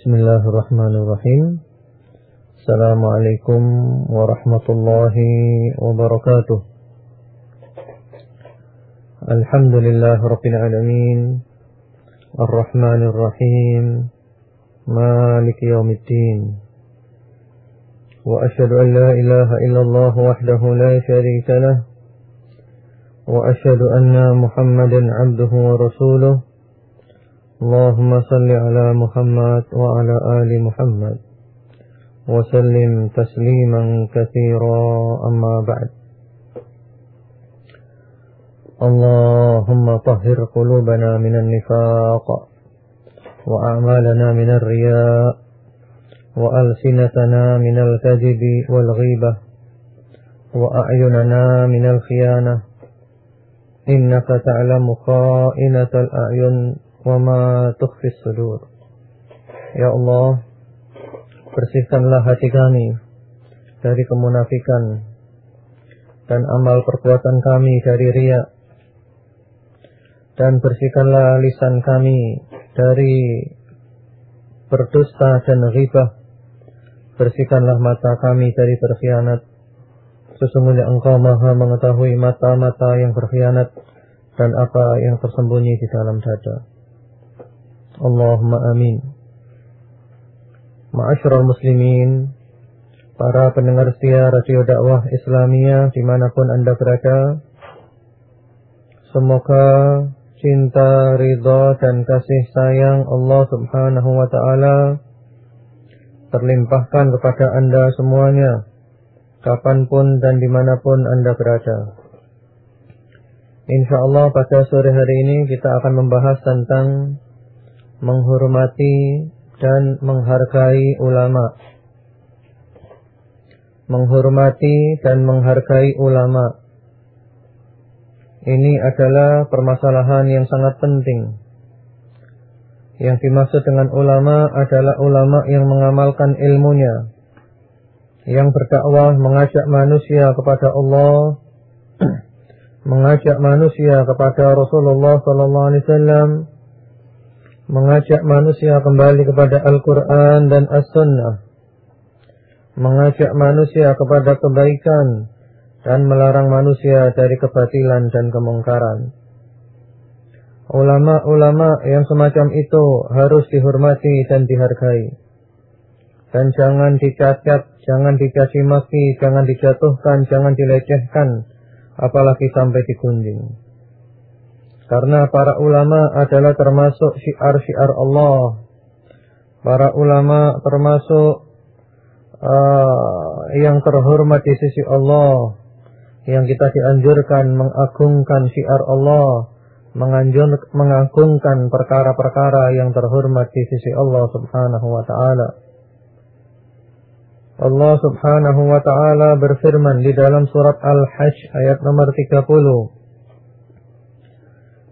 بسم الله الرحمن الرحيم السلام عليكم ورحمة الله وبركاته الحمد لله رب العالمين الرحمن الرحيم مالك يوم الدين وأشهد أن لا إله إلا الله وحده لا شريك له وأشهد أن محمدا عبده ورسوله اللهم صل على محمد وعلى آل محمد وسلم تسليما كثيرا أما بعد. اللهم طهر قلوبنا من النفاق وأعمالنا من الرياء وألسنتنا من الكذب والغيبة وأعيننا من الخيانة. إنك تعلم خائنة الأعين. Wama tukhfis sudur. Ya Allah, bersihkanlah hati kami dari kemunafikan dan amal perbuatan kami dari riya dan bersihkanlah lisan kami dari berdusta dan ghibah bersihkanlah mata kami dari berkhianat sesungguhnya engkau maha mengetahui mata-mata yang berkhianat dan apa yang tersembunyi di dalam dada. Allahumma amin. Ma'asyiral muslimin, para pendengar setia radio dakwah Islamiyah di mana pun anda berada, semoga cinta, ridha dan kasih sayang Allah subhanahu wa ta'ala terlimpahkan kepada anda semuanya, kapan pun dan di mana pun anda berada. Insya Allah pada sore hari ini kita akan membahas tentang menghormati dan menghargai ulama. Menghormati dan menghargai ulama. Ini adalah permasalahan yang sangat penting. Yang dimaksud dengan ulama adalah ulama yang mengamalkan ilmunya. Yang berdakwah mengajak manusia kepada Allah. mengajak manusia kepada Rasulullah sallallahu alaihi wasallam mengajak manusia kembali kepada Al-Quran dan As-Sunnah, mengajak manusia kepada kebaikan, dan melarang manusia dari kebatilan dan kemungkaran. Ulama-ulama yang semacam itu harus dihormati dan dihargai. Dan jangan dicacat, jangan dicaci maki, jangan dijatuhkan, jangan dilecehkan, apalagi sampai digunjing. Karena para ulama adalah termasuk syiar-syiar Allah. Para ulama termasuk uh, yang terhormat di sisi Allah. Yang kita dianjurkan mengagungkan syiar Allah. Menganjur, mengagungkan perkara-perkara yang terhormat di sisi Allah subhanahu wa ta'ala. Allah subhanahu wa ta'ala berfirman di dalam surat Al-Hajj ayat nomor 30.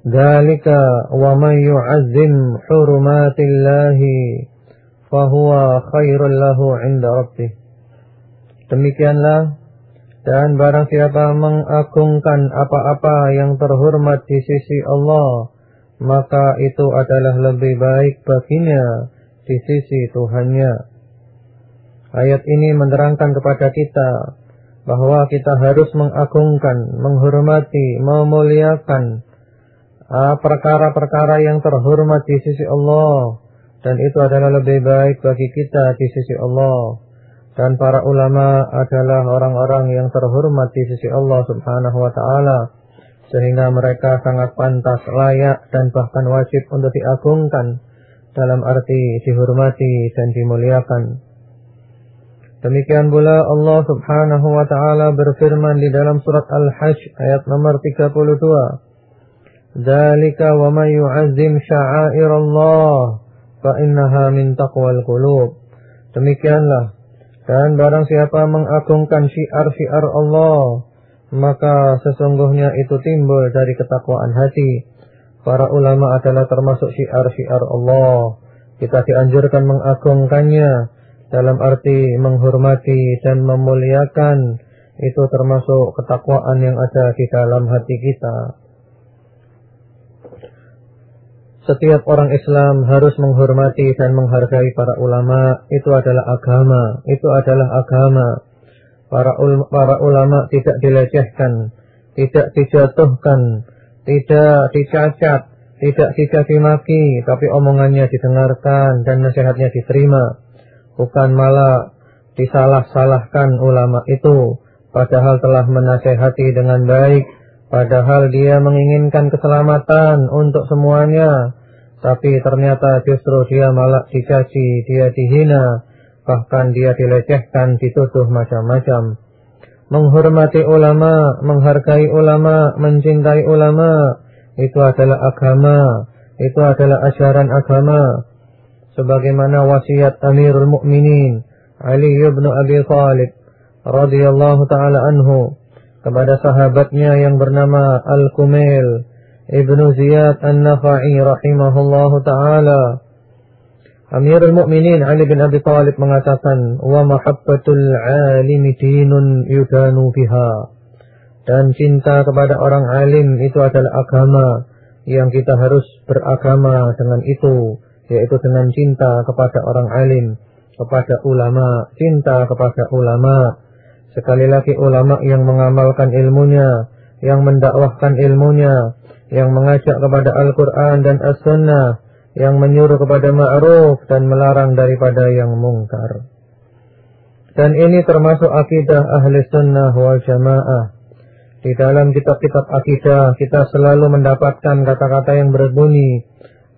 ذلك ومن يعزم حرمات الله فهو خير له عند ربه Demikianlah dan barang siapa mengagungkan apa-apa yang terhormat di sisi Allah maka itu adalah lebih baik baginya di sisi Tuhannya. Ayat ini menerangkan kepada kita bahwa kita harus mengagungkan, menghormati, memuliakan Ah, perkara-perkara yang terhormat di sisi Allah. Dan itu adalah lebih baik bagi kita di sisi Allah. Dan para ulama adalah orang-orang yang terhormat di sisi Allah Subhanahu wa taala. Sehingga mereka sangat pantas, layak dan bahkan wajib untuk diagungkan dalam arti dihormati dan dimuliakan. Demikian pula Allah Subhanahu wa taala berfirman di dalam surat Al-Hajj ayat nomor 32 ذلك ومن يعزم شعائر الله فإنها من تقوى القلوب demikianlah dan barang siapa mengagungkan syiar-syiar Allah maka sesungguhnya itu timbul dari ketakwaan hati para ulama adalah termasuk syiar-syiar Allah kita dianjurkan mengagungkannya dalam arti menghormati dan memuliakan itu termasuk ketakwaan yang ada di dalam hati kita Setiap orang Islam harus menghormati dan menghargai para ulama. Itu adalah agama. Itu adalah agama. Para, ul para ulama tidak dilecehkan, tidak dijatuhkan, tidak dicacat, tidak dicaci maki, tapi omongannya didengarkan dan nasihatnya diterima. Bukan malah disalah-salahkan ulama itu, padahal telah menasehati dengan baik, Padahal dia menginginkan keselamatan untuk semuanya. Tapi ternyata justru dia malah dicaci, dia dihina. Bahkan dia dilecehkan, dituduh macam-macam. Menghormati ulama, menghargai ulama, mencintai ulama. Itu adalah agama. Itu adalah ajaran agama. Sebagaimana wasiat Amirul Mukminin Ali ibn Abi Talib radhiyallahu taala anhu kepada sahabatnya yang bernama Al-Kumail Ibnu Ziyad An-Nafa'i rahimahullahu taala. Amirul Mukminin Ali bin Abi Thalib mengatakan wa mahabbatul alimi dinun yudanu biha. Dan cinta kepada orang alim itu adalah agama yang kita harus beragama dengan itu yaitu dengan cinta kepada orang alim kepada ulama cinta kepada ulama. Sekali lagi ulama yang mengamalkan ilmunya, yang mendakwahkan ilmunya, yang mengajak kepada Al-Quran dan As-Sunnah, yang menyuruh kepada ma'ruf dan melarang daripada yang mungkar. Dan ini termasuk akidah ahli sunnah wal jamaah. Di dalam kitab-kitab akidah kita selalu mendapatkan kata-kata yang berbunyi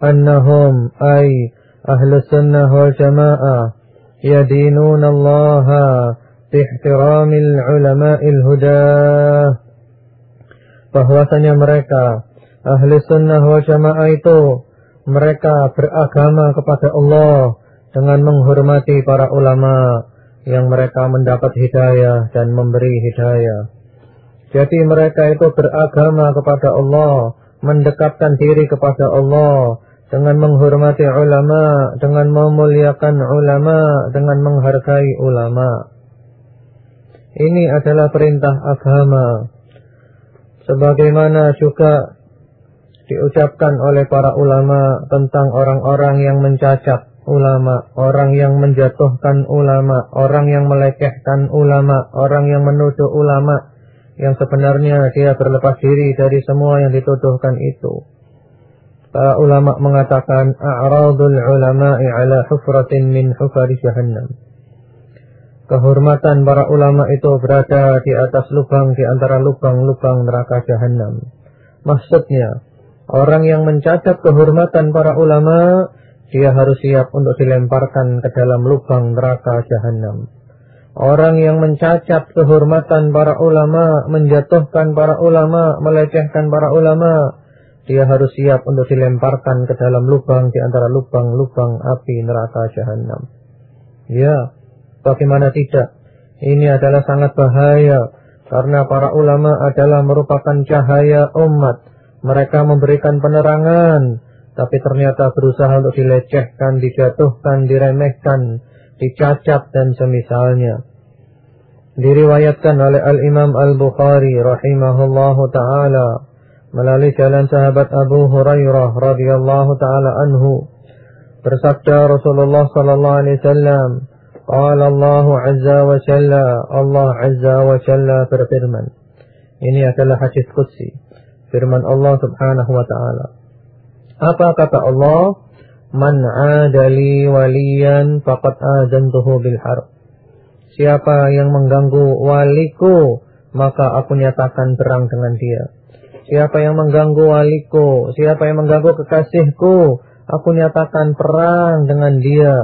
annahum ay ahli sunnah wal jamaah yadinun allaha tihtiramil ulama'il hudah bahwasanya mereka ahli sunnah wal jamaah itu mereka beragama kepada Allah dengan menghormati para ulama yang mereka mendapat hidayah dan memberi hidayah. Jadi mereka itu beragama kepada Allah, mendekatkan diri kepada Allah dengan menghormati ulama, dengan memuliakan ulama, dengan menghargai ulama. Ini adalah perintah agama. Sebagaimana juga diucapkan oleh para ulama tentang orang-orang yang mencacat ulama, orang yang menjatuhkan ulama, orang yang melekehkan ulama, orang yang menuduh ulama, yang sebenarnya dia berlepas diri dari semua yang dituduhkan itu. Para ulama mengatakan a'radul ulama'i ala hufratin min hufari jahannam kehormatan para ulama itu berada di atas lubang di antara lubang-lubang neraka jahanam. Maksudnya, orang yang mencacat kehormatan para ulama, dia harus siap untuk dilemparkan ke dalam lubang neraka jahanam. Orang yang mencacat kehormatan para ulama, menjatuhkan para ulama, melecehkan para ulama, dia harus siap untuk dilemparkan ke dalam lubang di antara lubang-lubang api neraka jahanam. Ya, Bagaimana tidak? Ini adalah sangat bahaya karena para ulama adalah merupakan cahaya umat. Mereka memberikan penerangan, tapi ternyata berusaha untuk dilecehkan, dijatuhkan, diremehkan, dicacat dan semisalnya. Diriwayatkan oleh Al-Imam Al-Bukhari rahimahullahu taala melalui jalan sahabat Abu Hurairah radhiyallahu taala anhu bersabda Rasulullah sallallahu alaihi wasallam Qala Allah Azza wa Jalla, Allah Azza wa Jalla berfirman. Ini adalah hadis qudsi. Firman Allah Subhanahu wa taala. Apa kata Allah? Man adali waliyan faqad azantuhu bil harb. Siapa yang mengganggu waliku, maka aku nyatakan perang dengan dia. Siapa yang mengganggu waliku, siapa yang mengganggu kekasihku, aku nyatakan perang dengan dia.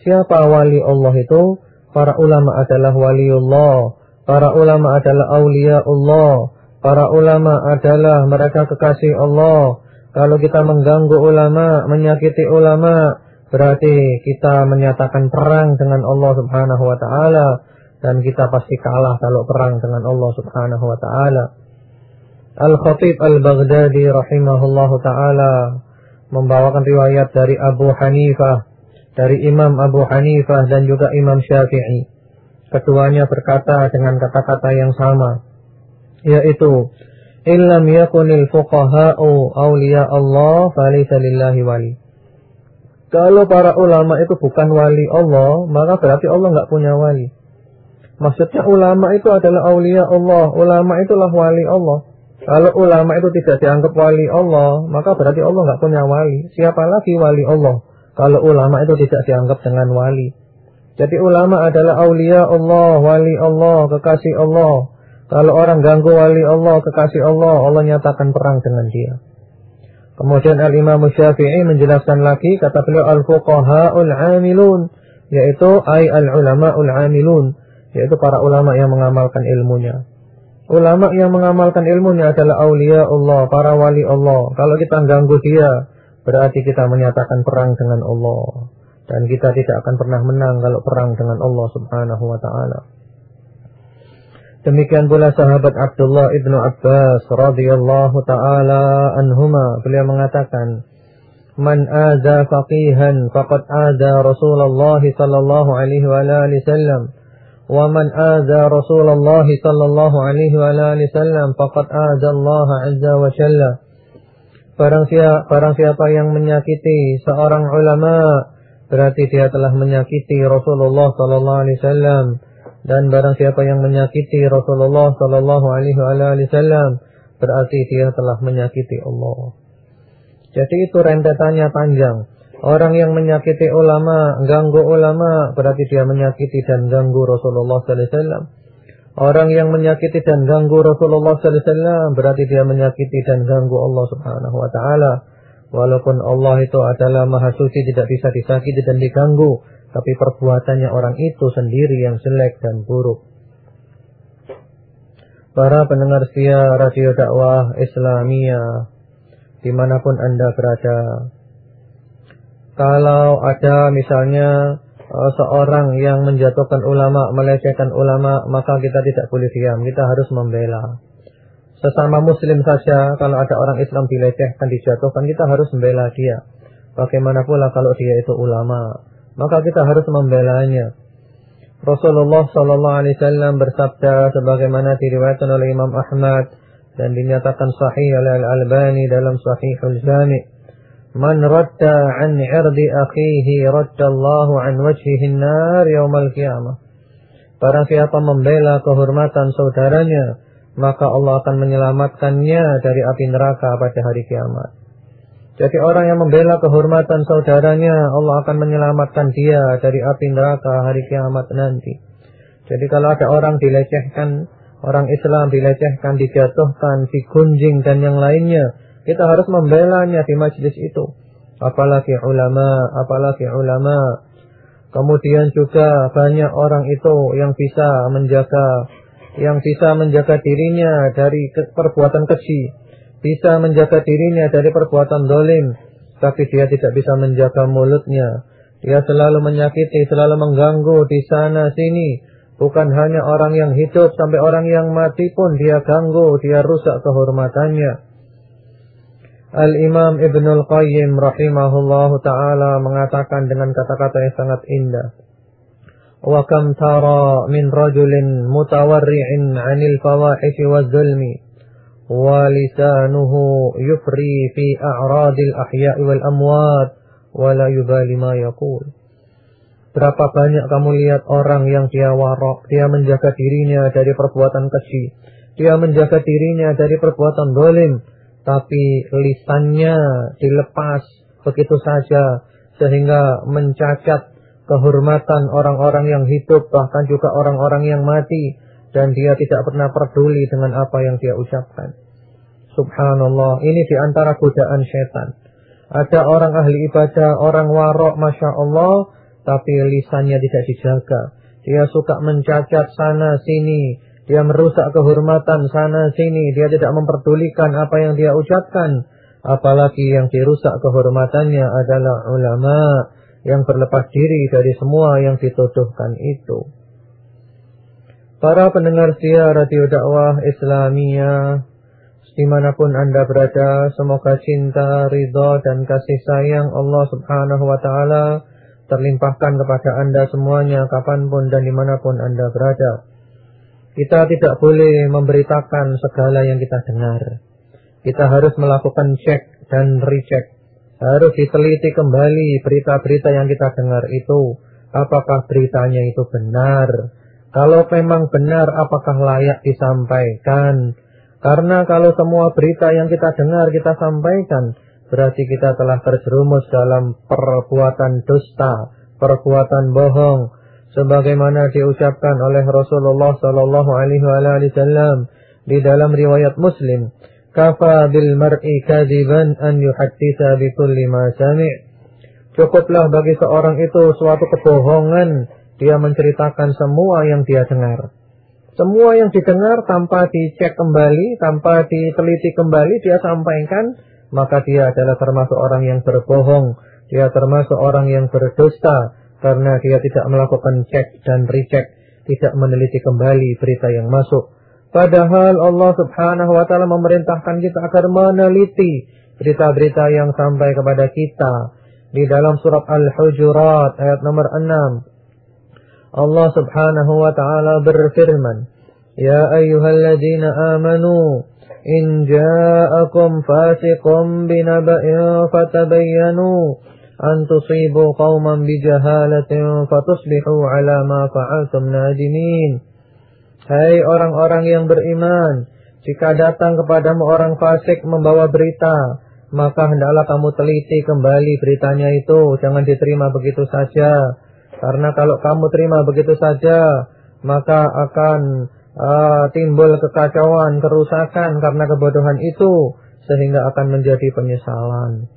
Siapa wali Allah itu? Para ulama adalah waliullah. Para ulama adalah aulia Allah. Para ulama adalah mereka kekasih Allah. Kalau kita mengganggu ulama, menyakiti ulama, berarti kita menyatakan perang dengan Allah Subhanahu wa taala dan kita pasti kalah kalau perang dengan Allah Subhanahu wa taala. Al-Khatib Al-Baghdadi rahimahullahu taala membawakan riwayat dari Abu Hanifah dari Imam Abu Hanifah dan juga Imam Syafi'i. Keduanya berkata dengan kata-kata yang sama, yaitu illam yakunil fuqaha'u awliya Allah falaysa lillahi wali. Kalau para ulama itu bukan wali Allah, maka berarti Allah nggak punya wali. Maksudnya ulama itu adalah awliya Allah. Ulama itulah wali Allah. Kalau ulama itu tidak dianggap wali Allah, maka berarti Allah nggak punya wali. Siapa lagi wali Allah? Kalau ulama itu tidak dianggap dengan wali. Jadi ulama adalah aulia Allah, wali Allah, kekasih Allah. Kalau orang ganggu wali Allah, kekasih Allah, Allah nyatakan perang dengan dia. Kemudian Al-Imam Syafi'i menjelaskan lagi, kata beliau Al-Fuqaha'ul Amilun, yaitu ay al-ulama'ul amilun, yaitu para ulama yang mengamalkan ilmunya. Ulama yang mengamalkan ilmunya adalah aulia Allah, para wali Allah. Kalau kita ganggu dia, berarti kita menyatakan perang dengan Allah. Dan kita tidak akan pernah menang kalau perang dengan Allah subhanahu wa ta'ala. Demikian pula sahabat Abdullah ibnu Abbas radhiyallahu taala anhuma. Beliau mengatakan Man aza faqihan faqad aza Rasulullah sallallahu alaihi wa alihi wasallam. Wa man aza Rasulullah sallallahu alaihi wa alihi wasallam faqad aza Allah azza wa jalla. Barang siapa, barang siapa yang menyakiti seorang ulama berarti dia telah menyakiti Rasulullah sallallahu alaihi wasallam dan barang siapa yang menyakiti Rasulullah sallallahu alaihi wasallam berarti dia telah menyakiti Allah. Jadi itu rentetannya panjang. Orang yang menyakiti ulama, ganggu ulama, berarti dia menyakiti dan ganggu Rasulullah sallallahu alaihi wasallam. Orang yang menyakiti dan ganggu Rasulullah sallallahu alaihi wasallam berarti dia menyakiti dan ganggu Allah Subhanahu wa taala. Walaupun Allah itu adalah maha suci tidak bisa disakiti dan diganggu. Tapi perbuatannya orang itu sendiri yang jelek dan buruk. Para pendengar setia radio dakwah Islamia di mana pun anda berada. Kalau ada misalnya uh, seorang yang menjatuhkan ulama, melecehkan ulama, maka kita tidak boleh diam. Kita harus membela. Sesama muslim saja kalau ada orang Islam dilecehkan, dijatuhkan, kita harus membela dia. Bagaimana pula kalau dia itu ulama, maka kita harus membelanya. Rasulullah sallallahu alaihi wasallam bersabda sebagaimana diriwayatkan oleh Imam Ahmad dan dinyatakan sahih oleh Al-Albani dalam Sahihul Jami'. Man radda an 'irdi akhihi raddallahu an wajhihi an-nar yaumal qiyamah. Barang siapa membela kehormatan saudaranya, maka Allah akan menyelamatkannya dari api neraka pada hari kiamat. Jadi orang yang membela kehormatan saudaranya, Allah akan menyelamatkan dia dari api neraka hari kiamat nanti. Jadi kalau ada orang dilecehkan, orang Islam dilecehkan, dijatuhkan, digunjing dan yang lainnya, kita harus membelanya di majlis itu. Apalagi ulama, apalagi ulama. Kemudian juga banyak orang itu yang bisa menjaga yang bisa menjaga dirinya dari perbuatan keji, bisa menjaga dirinya dari perbuatan dolim, tapi dia tidak bisa menjaga mulutnya. Dia selalu menyakiti, selalu mengganggu di sana sini. Bukan hanya orang yang hidup, sampai orang yang mati pun dia ganggu, dia rusak kehormatannya. Al-Imam Ibnul Qayyim rahimahullahu ta'ala mengatakan dengan kata-kata yang sangat indah. Wa kam tara min rajulin mutawarri'in 'anil fawahishi waz-zulmi ولسانه يفري في أعراض الأحياء والأموات ولا يبالي ما يقول Berapa banyak kamu lihat orang yang dia warok, dia menjaga dirinya dari perbuatan keji, dia menjaga dirinya dari perbuatan dolim, tapi lisannya dilepas begitu saja sehingga mencacat kehormatan orang-orang yang hidup, bahkan juga orang-orang yang mati, dan dia tidak pernah peduli dengan apa yang dia ucapkan. Subhanallah, ini di antara godaan setan. Ada orang ahli ibadah, orang warok, Masya Allah, tapi lisannya tidak dijaga. Dia suka mencacat sana sini, dia merusak kehormatan sana sini, dia tidak memperdulikan apa yang dia ucapkan. Apalagi yang dirusak kehormatannya adalah ulama, yang berlepas diri dari semua yang dituduhkan itu. Para pendengar setia radio dakwah Islamia, di mana pun anda berada, semoga cinta, ridho, dan kasih sayang Allah subhanahu wa ta'ala terlimpahkan kepada anda semuanya, kapan pun dan di mana pun anda berada. Kita tidak boleh memberitakan segala yang kita dengar. Kita harus melakukan cek dan recheck. Harus diteliti kembali berita-berita yang kita dengar itu. Apakah beritanya itu benar? Kalau memang benar, apakah layak disampaikan? Karena kalau semua berita yang kita dengar kita sampaikan, berarti kita telah terjerumus dalam perbuatan dusta, perbuatan bohong, sebagaimana diucapkan oleh Rasulullah sallallahu alaihi wasallam di dalam riwayat Muslim kafa bil mar'i kadiban an yuhadditha bi kulli ma sami' Cukuplah bagi seorang itu suatu kebohongan dia menceritakan semua yang dia dengar. Semua yang didengar tanpa dicek kembali, tanpa diteliti kembali dia sampaikan, maka dia adalah termasuk orang yang berbohong, dia termasuk orang yang berdusta karena dia tidak melakukan cek dan recheck, tidak meneliti kembali berita yang masuk. Padahal Allah subhanahu wa ta'ala memerintahkan kita agar meneliti berita-berita yang sampai kepada kita. Di dalam surat Al-Hujurat ayat nomor 6. Allah subhanahu wa ta'ala berfirman. Ya ayyuhalladzina amanu. In ja'akum fasiqum binaba'in fatabayyanu. An tusibu qawman bijahalatin fatusbihu ala ma fa'altum nadimin. Hai orang-orang yang beriman, jika datang kepadamu orang fasik membawa berita, maka hendaklah kamu teliti kembali beritanya itu, jangan diterima begitu saja. Karena kalau kamu terima begitu saja, maka akan uh, timbul kekacauan, kerusakan karena kebodohan itu, sehingga akan menjadi penyesalan.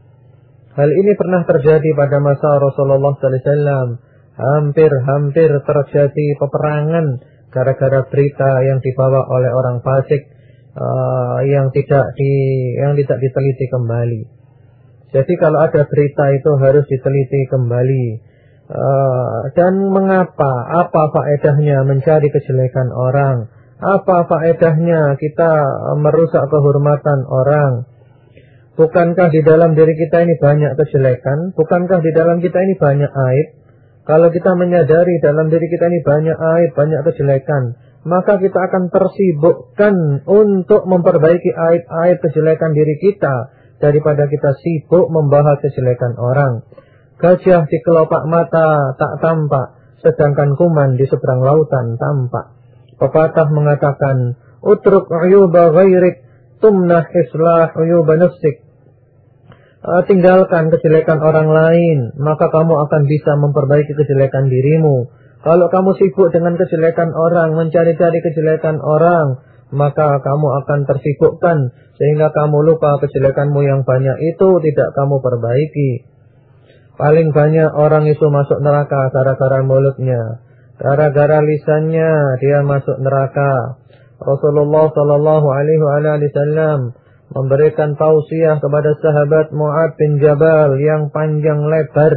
Hal ini pernah terjadi pada masa Rasulullah SAW. Hampir-hampir terjadi peperangan gara-gara berita yang dibawa oleh orang fasik uh, yang tidak di yang tidak diteliti kembali. Jadi kalau ada berita itu harus diteliti kembali. Uh, dan mengapa? Apa faedahnya mencari kejelekan orang? Apa faedahnya kita merusak kehormatan orang? Bukankah di dalam diri kita ini banyak kejelekan? Bukankah di dalam kita ini banyak aib? Kalau kita menyadari dalam diri kita ini banyak aib, banyak kejelekan, maka kita akan tersibukkan untuk memperbaiki aib-aib kejelekan diri kita daripada kita sibuk membahas kejelekan orang. Gajah di kelopak mata tak tampak, sedangkan kuman di seberang lautan tampak. Pepatah mengatakan, Utruk uyuba ghairik, tumnah islah uyuba nafsik. Uh, tinggalkan kejelekan orang lain, maka kamu akan bisa memperbaiki kejelekan dirimu. Kalau kamu sibuk dengan kejelekan orang, mencari-cari kejelekan orang, maka kamu akan tersibukkan sehingga kamu lupa kejelekanmu yang banyak itu tidak kamu perbaiki. Paling banyak orang itu masuk neraka gara-gara mulutnya, gara-gara lisannya dia masuk neraka. Rasulullah Shallallahu Alaihi Wasallam memberikan tausiah kepada sahabat Mu'ad bin Jabal yang panjang lebar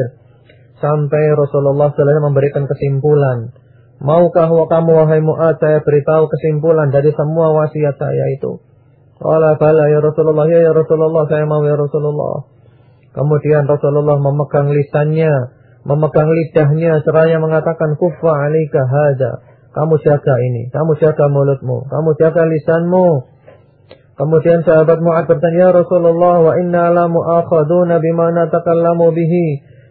sampai Rasulullah SAW memberikan kesimpulan. Maukah kamu wahai Mu'ad saya beritahu kesimpulan dari semua wasiat saya itu? Qala bala ya Rasulullah ya, ya Rasulullah saya mau ya Rasulullah. Kemudian Rasulullah memegang lisannya, memegang lidahnya seraya mengatakan kufa alika hada. Kamu jaga ini, kamu jaga mulutmu, kamu jaga lisanmu. Kemudian sahabat Mu'ad bertanya, Ya Rasulullah, wa inna la mu'akhaduna bima natakallamu bihi.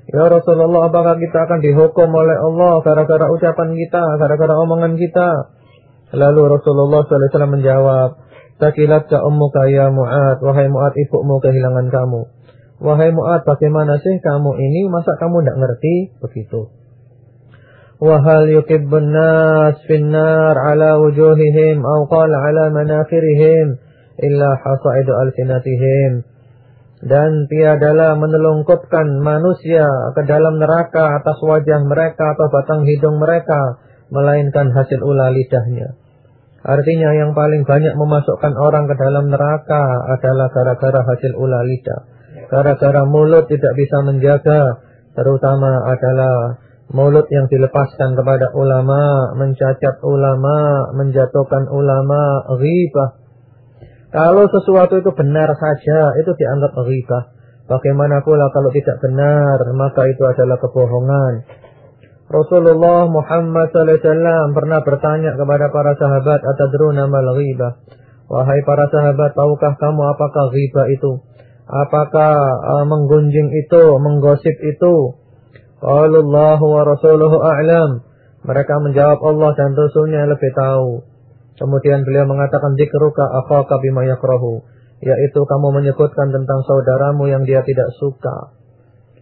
Ya Rasulullah, apakah kita akan dihukum oleh Allah gara-gara ucapan kita, gara-gara omongan kita? Lalu Rasulullah SAW menjawab, Sakilat ka ummuka ya Mu'ad, wahai Mu'ad ibumu kehilangan kamu. Wahai Mu'ad, bagaimana sih kamu ini, masa kamu tidak ngerti? Begitu. Wahal yukibbun nas finnar ala wujuhihim, au qala ala manakhirihim illa hasaidu alsinatihim dan tiadalah menelungkupkan manusia ke dalam neraka atas wajah mereka atau batang hidung mereka melainkan hasil ulah lidahnya. Artinya yang paling banyak memasukkan orang ke dalam neraka adalah gara-gara hasil ulah lidah. Gara-gara mulut tidak bisa menjaga, terutama adalah mulut yang dilepaskan kepada ulama, mencacat ulama, menjatuhkan ulama, ghibah, kalau sesuatu itu benar saja, itu dianggap ghibah. Bagaimana pula kalau tidak benar, maka itu adalah kebohongan. Rasulullah Muhammad SAW pernah bertanya kepada para sahabat, Atadruna mal ghibah? Wahai para sahabat, tahukah kamu apakah ghibah itu? Apakah uh, menggunjing itu, menggosip itu? Allah wa rasuluhu a'lam. Mereka menjawab Allah dan Rasulnya lebih tahu. Kemudian beliau mengatakan dikruka akhaka bima yakrahu. Yaitu kamu menyebutkan tentang saudaramu yang dia tidak suka.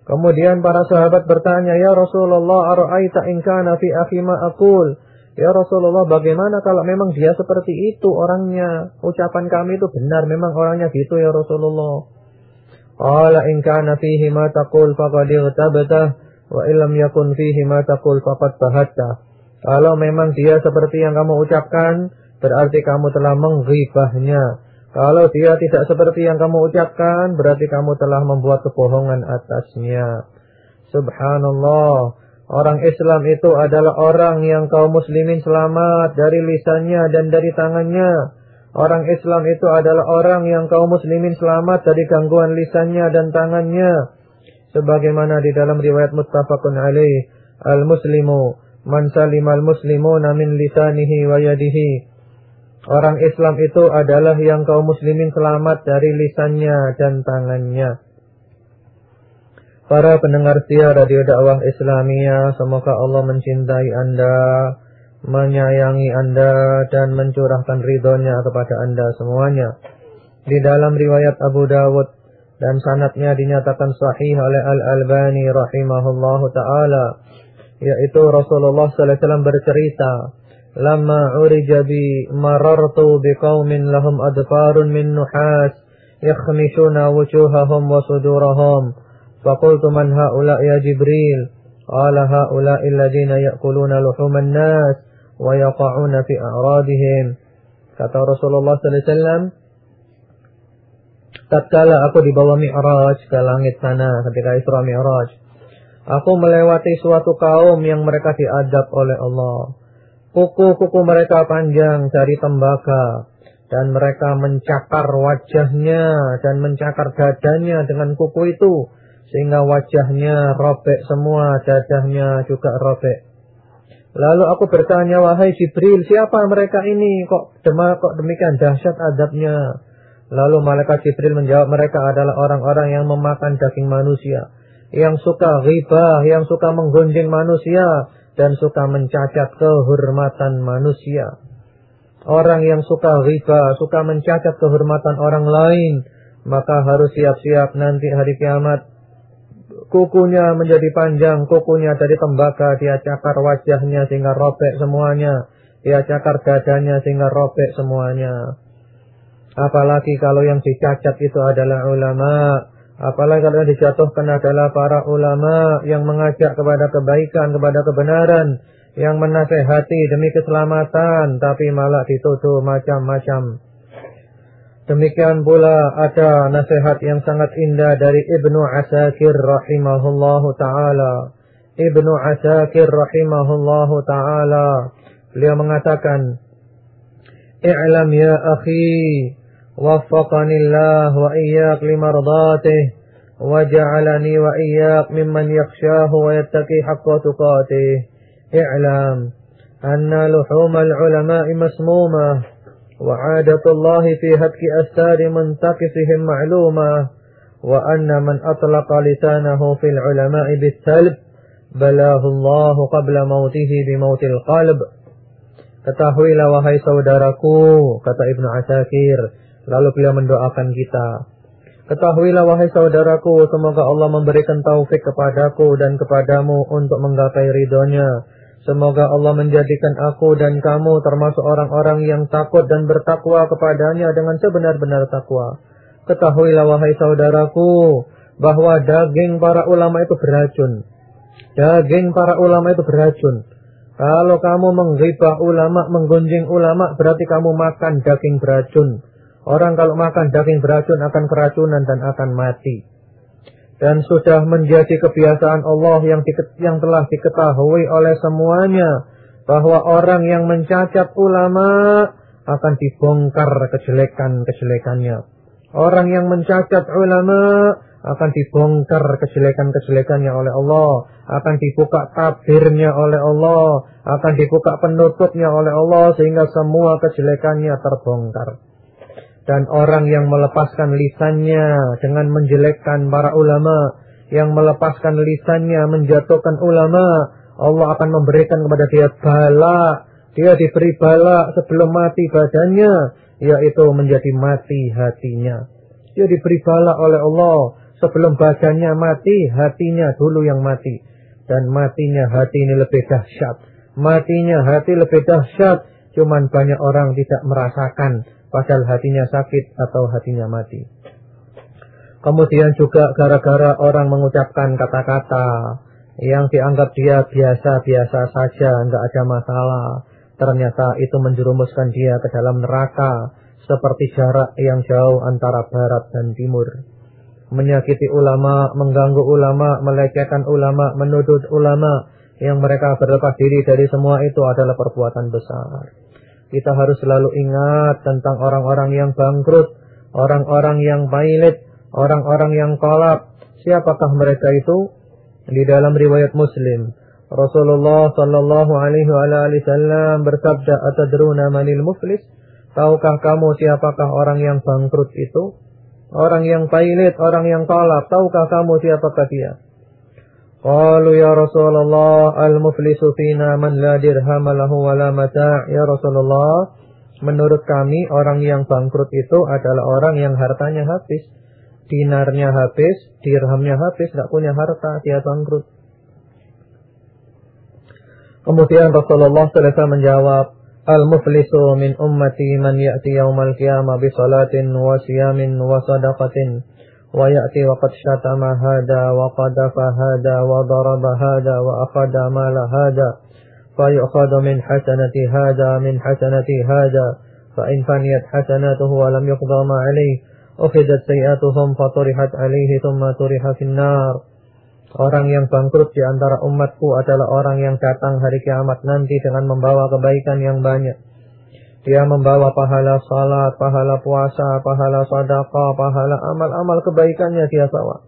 Kemudian para sahabat bertanya, Ya Rasulullah, ara'aita in kana fi akhi ma aqul. Ya Rasulullah, bagaimana kalau memang dia seperti itu orangnya? Ucapan kami itu benar, memang orangnya gitu ya Rasulullah. Qala in kana fihi ma taqul faqad irtabtah wa illam yakun fihi ma taqul faqad bahatta. Kalau memang dia seperti yang kamu ucapkan, berarti kamu telah menghibahnya. Kalau dia tidak seperti yang kamu ucapkan, berarti kamu telah membuat kebohongan atasnya. Subhanallah. Orang Islam itu adalah orang yang kaum muslimin selamat dari lisannya dan dari tangannya. Orang Islam itu adalah orang yang kaum muslimin selamat dari gangguan lisannya dan tangannya. Sebagaimana di dalam riwayat muttafaqun alaih, al-muslimu man salimal muslimuna min lisanihi wa yadihi. Orang Islam itu adalah yang kaum muslimin selamat dari lisannya dan tangannya. Para pendengar setia Radio Dakwah Islamiyah, semoga Allah mencintai Anda, menyayangi Anda dan mencurahkan ridhonya kepada Anda semuanya. Di dalam riwayat Abu Dawud dan sanatnya dinyatakan sahih oleh Al-Albani rahimahullahu ta'ala. Yaitu Rasulullah Sallallahu Alaihi Wasallam bercerita, Lama urija bi marartu biqaumin lahum adfarun min nuhas, yakhmishuna wujuhahum wa sudurahum. Fakultu man haula ya Jibril, Qala haula illadzina ya'kuluna luhuman nas, wa yaqa'una fi a'radihim. Kata Rasulullah sallallahu alaihi wasallam, tatkala aku di bawah Mi'raj ke langit sana ketika Isra Mi'raj, aku melewati suatu kaum yang mereka diadab oleh Allah. Kuku-kuku mereka panjang dari tembaga dan mereka mencakar wajahnya dan mencakar dadanya dengan kuku itu sehingga wajahnya robek semua, dadahnya juga robek. Lalu aku bertanya, wahai Jibril, siapa mereka ini? Kok dema, kok demikian dahsyat adabnya? Lalu malaikat Jibril menjawab, mereka adalah orang-orang yang memakan daging manusia, yang suka ghibah, yang suka menggunjing manusia, dan suka mencacat kehormatan manusia. Orang yang suka riba, suka mencacat kehormatan orang lain, maka harus siap-siap nanti hari kiamat. Kukunya menjadi panjang, kukunya dari tembaga, dia cakar wajahnya sehingga robek semuanya. Dia cakar dadanya sehingga robek semuanya. Apalagi kalau yang dicacat itu adalah ulama' Apalagi kalau yang dijatuhkan adalah para ulama yang mengajak kepada kebaikan, kepada kebenaran, yang menasehati demi keselamatan, tapi malah dituduh macam-macam. Demikian pula ada nasihat yang sangat indah dari Ibnu Asakir rahimahullahu taala. Ibnu Asakir rahimahullahu taala beliau mengatakan, "I'lam ya akhi, waffaqani Allah wa iyyak limardatih wa ja'alani wa iyyak mimman yakhshahu wa yattaqi haqqa tuqatih. I'lam anna luhum al-ulama masmumah." وعادة الله في هتك أستار منتقصهم معلومة وأن من أطلق لسانه في العلماء بالسلب بلاه الله قبل موته بموت القلب Ketahuilah wahai saudaraku, kata Ibnu Asakir, Lalu beliau mendoakan kita. Ketahuilah wahai saudaraku, semoga Allah memberikan taufik kepadaku dan kepadamu untuk menggapai ridhonya. Semoga Allah menjadikan aku dan kamu termasuk orang-orang yang takut dan bertakwa kepadanya dengan sebenar-benar takwa. Ketahuilah wahai saudaraku, bahwa daging para ulama itu beracun. Daging para ulama itu beracun. Kalau kamu menggibah ulama, menggunjing ulama, berarti kamu makan daging beracun. Orang kalau makan daging beracun akan keracunan dan akan mati. Dan sudah menjadi kebiasaan Allah yang, di, yang telah diketahui oleh semuanya. Bahwa orang yang mencacat ulama akan dibongkar kejelekan-kejelekannya. Orang yang mencacat ulama akan dibongkar kejelekan-kejelekannya oleh Allah, akan dibuka tabirnya oleh Allah, akan dibuka penutupnya oleh Allah sehingga semua kejelekannya terbongkar. Dan orang yang melepaskan lisannya dengan menjelekkan para ulama, yang melepaskan lisannya menjatuhkan ulama, Allah akan memberikan kepada dia bala. Dia diberi bala sebelum mati badannya, yaitu menjadi mati hatinya. Dia diberi bala oleh Allah Sebelum badannya mati, hatinya dulu yang mati. Dan matinya hati ini lebih dahsyat. Matinya hati lebih dahsyat. Cuman banyak orang tidak merasakan. Padahal hatinya sakit atau hatinya mati. Kemudian juga gara-gara orang mengucapkan kata-kata yang dianggap dia biasa-biasa saja, enggak ada masalah. Ternyata itu menjerumuskan dia ke dalam neraka seperti jarak yang jauh antara barat dan timur menyakiti ulama, mengganggu ulama, melecehkan ulama, menuduh ulama yang mereka berlepas diri dari semua itu adalah perbuatan besar. Kita harus selalu ingat tentang orang-orang yang bangkrut, orang-orang yang pailit, orang-orang yang kolap. Siapakah mereka itu? Di dalam riwayat Muslim, Rasulullah sallallahu alaihi wasallam bersabda, "Atadruna manil muflis?" Tahukah kamu siapakah orang yang bangkrut itu? Orang yang pailit, orang yang talak. Tahukah kamu siapakah dia? Qalu ya Rasulullah al-muflisu fina man la dirham lahu wa la mata' ya Rasulullah menurut kami orang yang bangkrut itu adalah orang yang hartanya habis dinarnya habis dirhamnya habis tidak punya harta dia bangkrut kemudian Rasulullah SAW menjawab المفلس من أمتي من يأتي يوم القيامة بصلاة وصيام وصدقة ويأتي وقد شتم هذا وقذف هذا وضرب هذا وأخذ مال هذا فيؤخذ من حسنة هذا من حسنة هذا فإن فنيت حسناته ولم يقضى ما عليه أخذت سيئاتهم فطرحت عليه ثم طرح في النار Orang yang bangkrut di antara umatku adalah orang yang datang hari kiamat nanti dengan membawa kebaikan yang banyak. Dia membawa pahala salat, pahala puasa, pahala sedekah, pahala amal-amal kebaikannya dia bawa.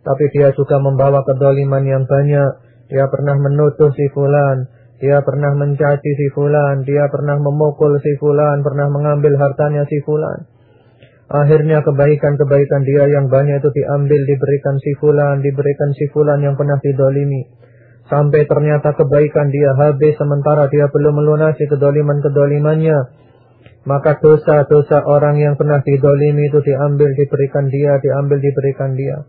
Tapi dia juga membawa kedoliman yang banyak. Dia pernah menuduh si fulan, dia pernah mencaci si fulan, dia pernah memukul si fulan, pernah mengambil hartanya si fulan. Akhirnya kebaikan-kebaikan dia yang banyak itu diambil, diberikan si fulan, diberikan si fulan yang pernah didolimi. Sampai ternyata kebaikan dia habis sementara dia belum melunasi kedoliman-kedolimannya. Maka dosa-dosa orang yang pernah didolimi itu diambil, diberikan dia, diambil, diberikan dia.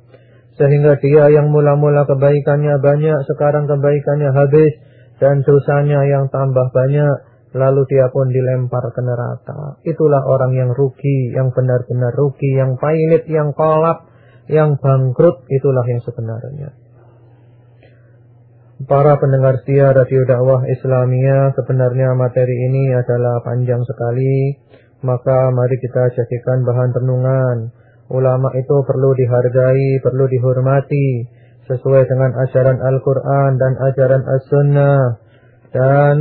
Sehingga dia yang mula-mula kebaikannya banyak, sekarang kebaikannya habis. Dan dosanya yang tambah banyak lalu dia pun dilempar ke neraka. Itulah orang yang rugi, yang benar-benar rugi, yang pailit, yang kolap, yang bangkrut, itulah yang sebenarnya. Para pendengar setia Radio Dakwah Islamia, sebenarnya materi ini adalah panjang sekali, maka mari kita jadikan bahan renungan. Ulama itu perlu dihargai, perlu dihormati, sesuai dengan ajaran Al-Quran dan ajaran As-Sunnah. Dan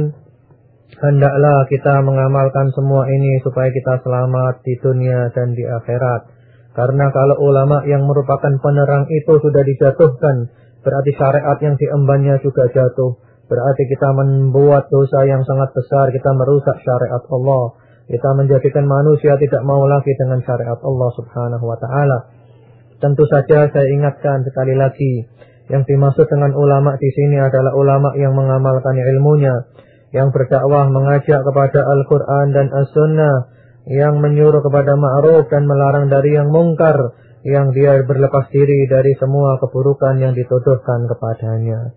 Hendaklah kita mengamalkan semua ini supaya kita selamat di dunia dan di akhirat. Karena kalau ulama yang merupakan penerang itu sudah dijatuhkan, berarti syariat yang diembannya juga jatuh. Berarti kita membuat dosa yang sangat besar, kita merusak syariat Allah. Kita menjadikan manusia tidak mau lagi dengan syariat Allah subhanahu wa ta'ala. Tentu saja saya ingatkan sekali lagi, yang dimaksud dengan ulama di sini adalah ulama yang mengamalkan ilmunya yang berdakwah mengajak kepada Al-Quran dan As-Sunnah, yang menyuruh kepada ma'ruf dan melarang dari yang mungkar, yang dia berlepas diri dari semua keburukan yang dituduhkan kepadanya.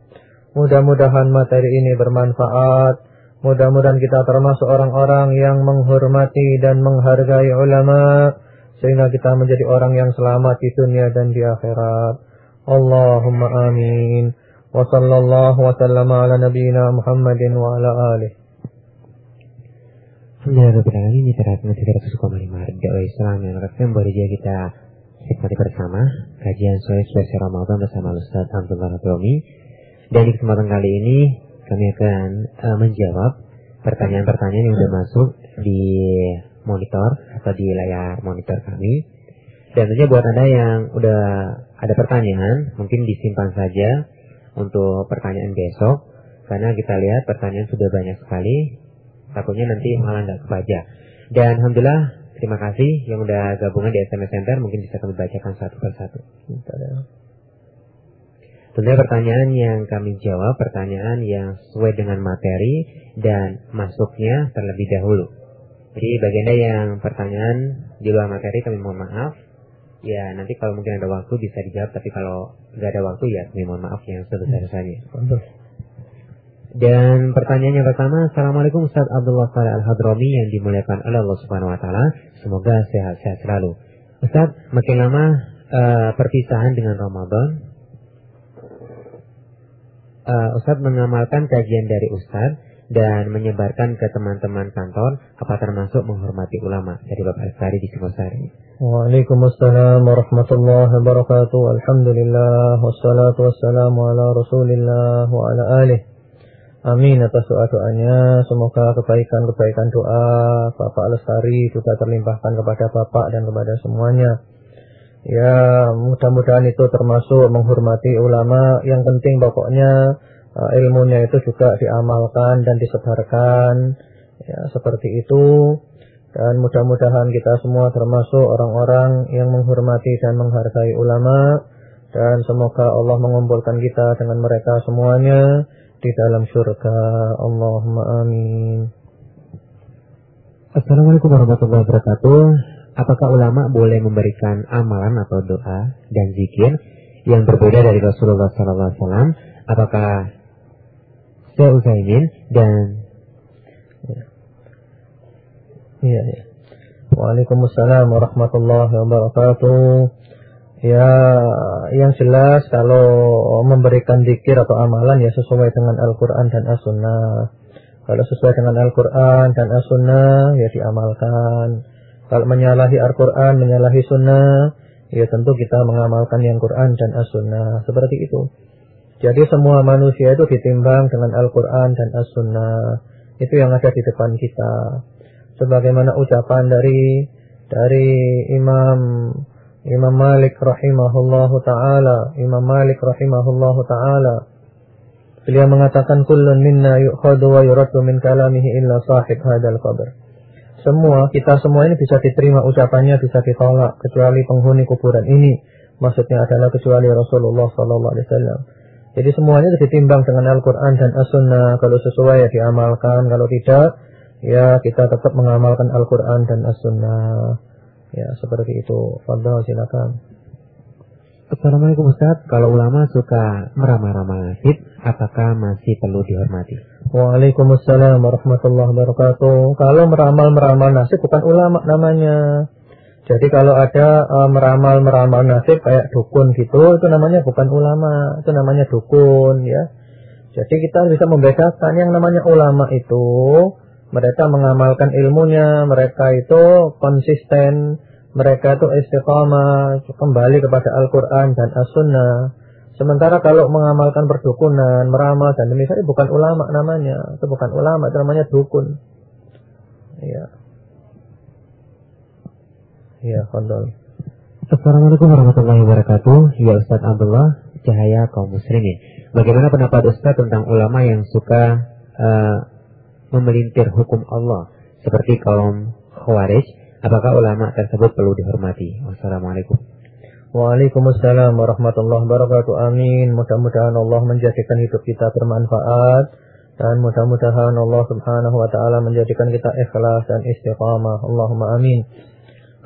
Mudah-mudahan materi ini bermanfaat. Mudah-mudahan kita termasuk orang-orang yang menghormati dan menghargai ulama sehingga kita menjadi orang yang selamat di dunia dan di akhirat. Allahumma amin. Wa sallallahu wa sallam ala nabiyyina Muhammadin wa ala alihi. Alhamdulillah, ini terhadap kita Islam yang rasanya boleh jadi kita nikmati bersama kajian sore spesial Ramadan bersama Ustaz Abdullah Romi dan di kesempatan kali ini kami akan uh, menjawab pertanyaan-pertanyaan yang sudah masuk di monitor atau di layar monitor kami Dan tentunya buat Anda yang udah ada pertanyaan, mungkin disimpan saja untuk pertanyaan besok. Karena kita lihat pertanyaan sudah banyak sekali, takutnya nanti malah nggak kebaca. Dan Alhamdulillah, terima kasih yang udah gabungan di SMS Center, mungkin bisa kami bacakan satu persatu. Tentunya pertanyaan yang kami jawab, pertanyaan yang sesuai dengan materi dan masuknya terlebih dahulu. Jadi bagi Anda yang pertanyaan di luar materi kami mohon maaf. Ya nanti kalau mungkin ada waktu bisa dijawab, tapi kalau nggak ada waktu ya kami mohon maaf yang sebesar-besarnya. Dan pertanyaan yang pertama, Assalamualaikum Ustaz Abdullah Saleh Al-Hadrami yang dimuliakan oleh Allah Subhanahu Wa Taala. Semoga sehat-sehat selalu. Ustaz, makin lama uh, perpisahan dengan Ramadan, uh, Ustaz mengamalkan kajian dari Ustaz dan menyebarkan ke teman-teman kantor apa termasuk menghormati ulama dari Bapak Sari di Singosari. Waalaikumsalam warahmatullahi wabarakatuh. Alhamdulillah wassalatu wassalamu ala Rasulillah wa ala alih. Amin atas doa doanya. Semoga kebaikan-kebaikan doa Bapak Lestari juga terlimpahkan kepada Bapak dan kepada semuanya. Ya, mudah-mudahan itu termasuk menghormati ulama. Yang penting pokoknya uh, ilmunya itu juga diamalkan dan disebarkan ya seperti itu dan mudah-mudahan kita semua termasuk orang-orang yang menghormati dan menghargai ulama dan semoga Allah mengumpulkan kita dengan mereka semuanya di dalam surga Allahumma amin Assalamualaikum warahmatullahi wabarakatuh Apakah ulama boleh memberikan amalan atau doa dan zikir yang berbeda dari Rasulullah SAW? Apakah Syekh Utsaimin dan Iya, ya. Waalaikumsalam warahmatullahi wabarakatuh. Ya, yang jelas kalau memberikan dikir atau amalan ya sesuai dengan Al-Quran dan As-Sunnah. Kalau sesuai dengan Al-Quran dan As-Sunnah ya diamalkan. Kalau menyalahi Al-Quran, menyalahi Sunnah, ya tentu kita mengamalkan yang Quran dan As-Sunnah. Seperti itu. Jadi semua manusia itu ditimbang dengan Al-Quran dan As-Sunnah. Itu yang ada di depan kita. Sebagaimana ucapan dari dari Imam Imam Malik rahimahullahu taala, Imam Malik rahimahullahu taala. Beliau mengatakan kullun minna yu'khadhu wa yuraddu min kalamihi illa sahib hadzal qabr. Semua kita semua ini bisa diterima ucapannya, bisa ditolak kecuali penghuni kuburan ini. Maksudnya adalah kecuali Rasulullah sallallahu alaihi wasallam. Jadi semuanya ditimbang dengan Al-Quran dan As-Sunnah. Kalau sesuai ya diamalkan. Kalau tidak, ya kita tetap mengamalkan Al-Quran dan As-Sunnah. Ya seperti itu. Fadal silakan. Assalamualaikum Ustaz. Kalau ulama suka meramal-ramal nasib, apakah masih perlu dihormati? Waalaikumsalam warahmatullahi wabarakatuh. Kalau meramal-meramal nasib bukan ulama namanya. Jadi kalau ada uh, meramal-meramal nasib kayak dukun gitu, itu namanya bukan ulama, itu namanya dukun ya. Jadi kita bisa membedakan yang namanya ulama itu mereka mengamalkan ilmunya, mereka itu konsisten, mereka itu istiqamah, kembali kepada Al-Qur'an dan As-Sunnah. Sementara kalau mengamalkan perdukunan, meramal dan demikian bukan ulama namanya, itu bukan ulama, itu namanya dukun. Ya. Ya, kondol. Assalamualaikum warahmatullahi wabarakatuh. Ya Ustaz Abdullah, cahaya kaum muslimin. Bagaimana pendapat Ustaz tentang ulama yang suka uh, memelintir hukum Allah seperti kaum Khawarij? Apakah ulama tersebut perlu dihormati? Wassalamualaikum. Waalaikumsalam warahmatullahi wabarakatuh. Amin. Mudah-mudahan Allah menjadikan hidup kita bermanfaat dan mudah-mudahan Allah Subhanahu wa taala menjadikan kita ikhlas dan istiqamah. Allahumma amin.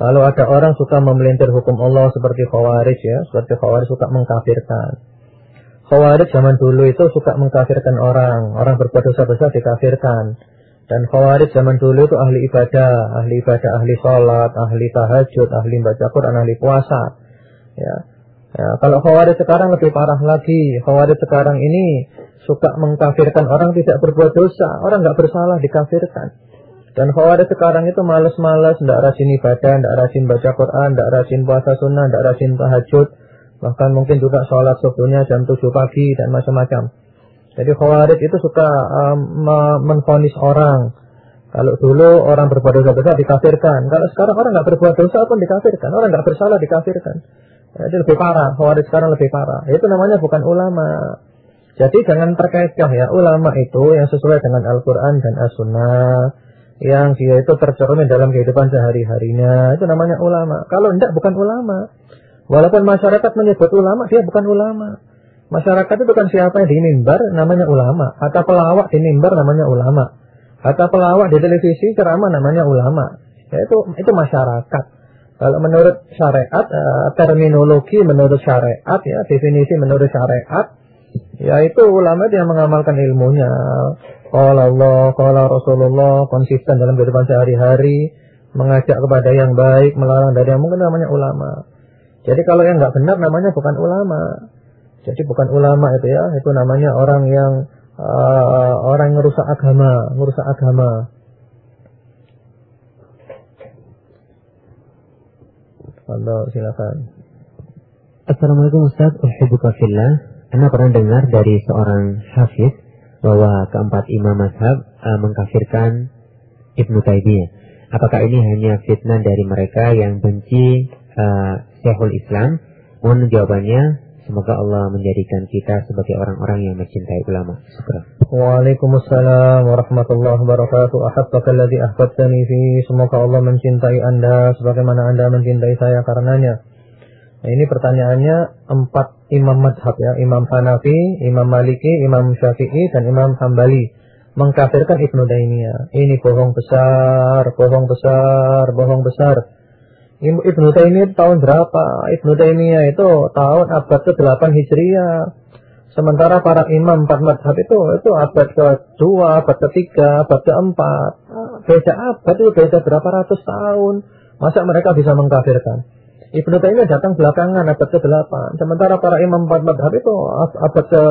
Kalau ada orang suka memelintir hukum Allah seperti Khawarij ya, seperti Khawarij suka mengkafirkan. Khawarij zaman dulu itu suka mengkafirkan orang, orang berbuat dosa besar dikafirkan. Dan Khawarij zaman dulu itu ahli ibadah, ahli ibadah, ahli sholat, ahli tahajud, ahli baca Quran, ahli puasa. Ya. ya kalau Khawarij sekarang lebih parah lagi. Khawarij sekarang ini suka mengkafirkan orang tidak berbuat dosa, orang nggak bersalah dikafirkan. Dan khawarij sekarang itu malas-malas, tidak rajin ibadah, tidak rajin baca Quran, tidak rajin puasa sunnah, tidak rajin tahajud. Bahkan mungkin juga sholat subuhnya jam 7 pagi dan macam-macam. Jadi khawarij itu suka um, menfonis orang. Kalau dulu orang berbuat dosa besar dikafirkan, kalau sekarang orang nggak berbuat dosa pun dikafirkan, orang nggak bersalah dikafirkan. Itu lebih parah, khawarij sekarang lebih parah. Itu namanya bukan ulama. Jadi jangan terkecoh ya, ulama itu yang sesuai dengan Al-Quran dan As-Sunnah, yang dia itu tercermin dalam kehidupan sehari-harinya, itu namanya ulama. Kalau tidak bukan ulama. Walaupun masyarakat menyebut ulama, dia bukan ulama. Masyarakat itu bukan siapa yang di mimbar namanya ulama, atau pelawak di mimbar namanya ulama. Kata pelawak di televisi ceramah namanya ulama. Ya, itu itu masyarakat. Kalau menurut syariat, uh, terminologi menurut syariat, ya definisi menurut syariat, yaitu ulama yang mengamalkan ilmunya. Kalau Allah, kalau Rasulullah, konsisten dalam kehidupan sehari-hari, mengajak kepada yang baik, melarang dari yang mungkin namanya ulama. Jadi kalau yang nggak benar namanya bukan ulama. Jadi bukan ulama itu ya, itu namanya orang yang uh, orang ngerusak agama, ngerusak agama. Anda silakan. Assalamualaikum Ustaz, fillah. Anda pernah dengar dari seorang hafiz bahwa keempat imam mazhab uh, mengkafirkan Ibnu Taimiyah. Apakah ini hanya fitnah dari mereka yang benci uh, Syekhul Islam? Mohon jawabannya. Semoga Allah menjadikan kita sebagai orang-orang yang mencintai ulama. Waalaikumsalam warahmatullahi wabarakatuh. Ahabbaka alladhi ahbabtani fi. Semoga Allah mencintai Anda sebagaimana Anda mencintai saya karenanya. Nah, ini pertanyaannya empat imam madhab ya. Imam Hanafi, Imam Maliki, Imam Syafi'i, dan Imam Hambali. Mengkafirkan Ibnu Taimiyah. Ini bohong besar, bohong besar, bohong besar. Ibnu Taimiyah tahun berapa? Ibnu Taimiyah itu tahun abad ke-8 Hijriah. Sementara para imam empat madhab itu itu abad ke-2, abad ke-3, abad ke-4. Beda abad itu beda berapa ratus tahun. Masa mereka bisa mengkafirkan? Ibnu Taimiyah datang belakangan abad ke-8. Sementara para imam empat madhab itu abad ke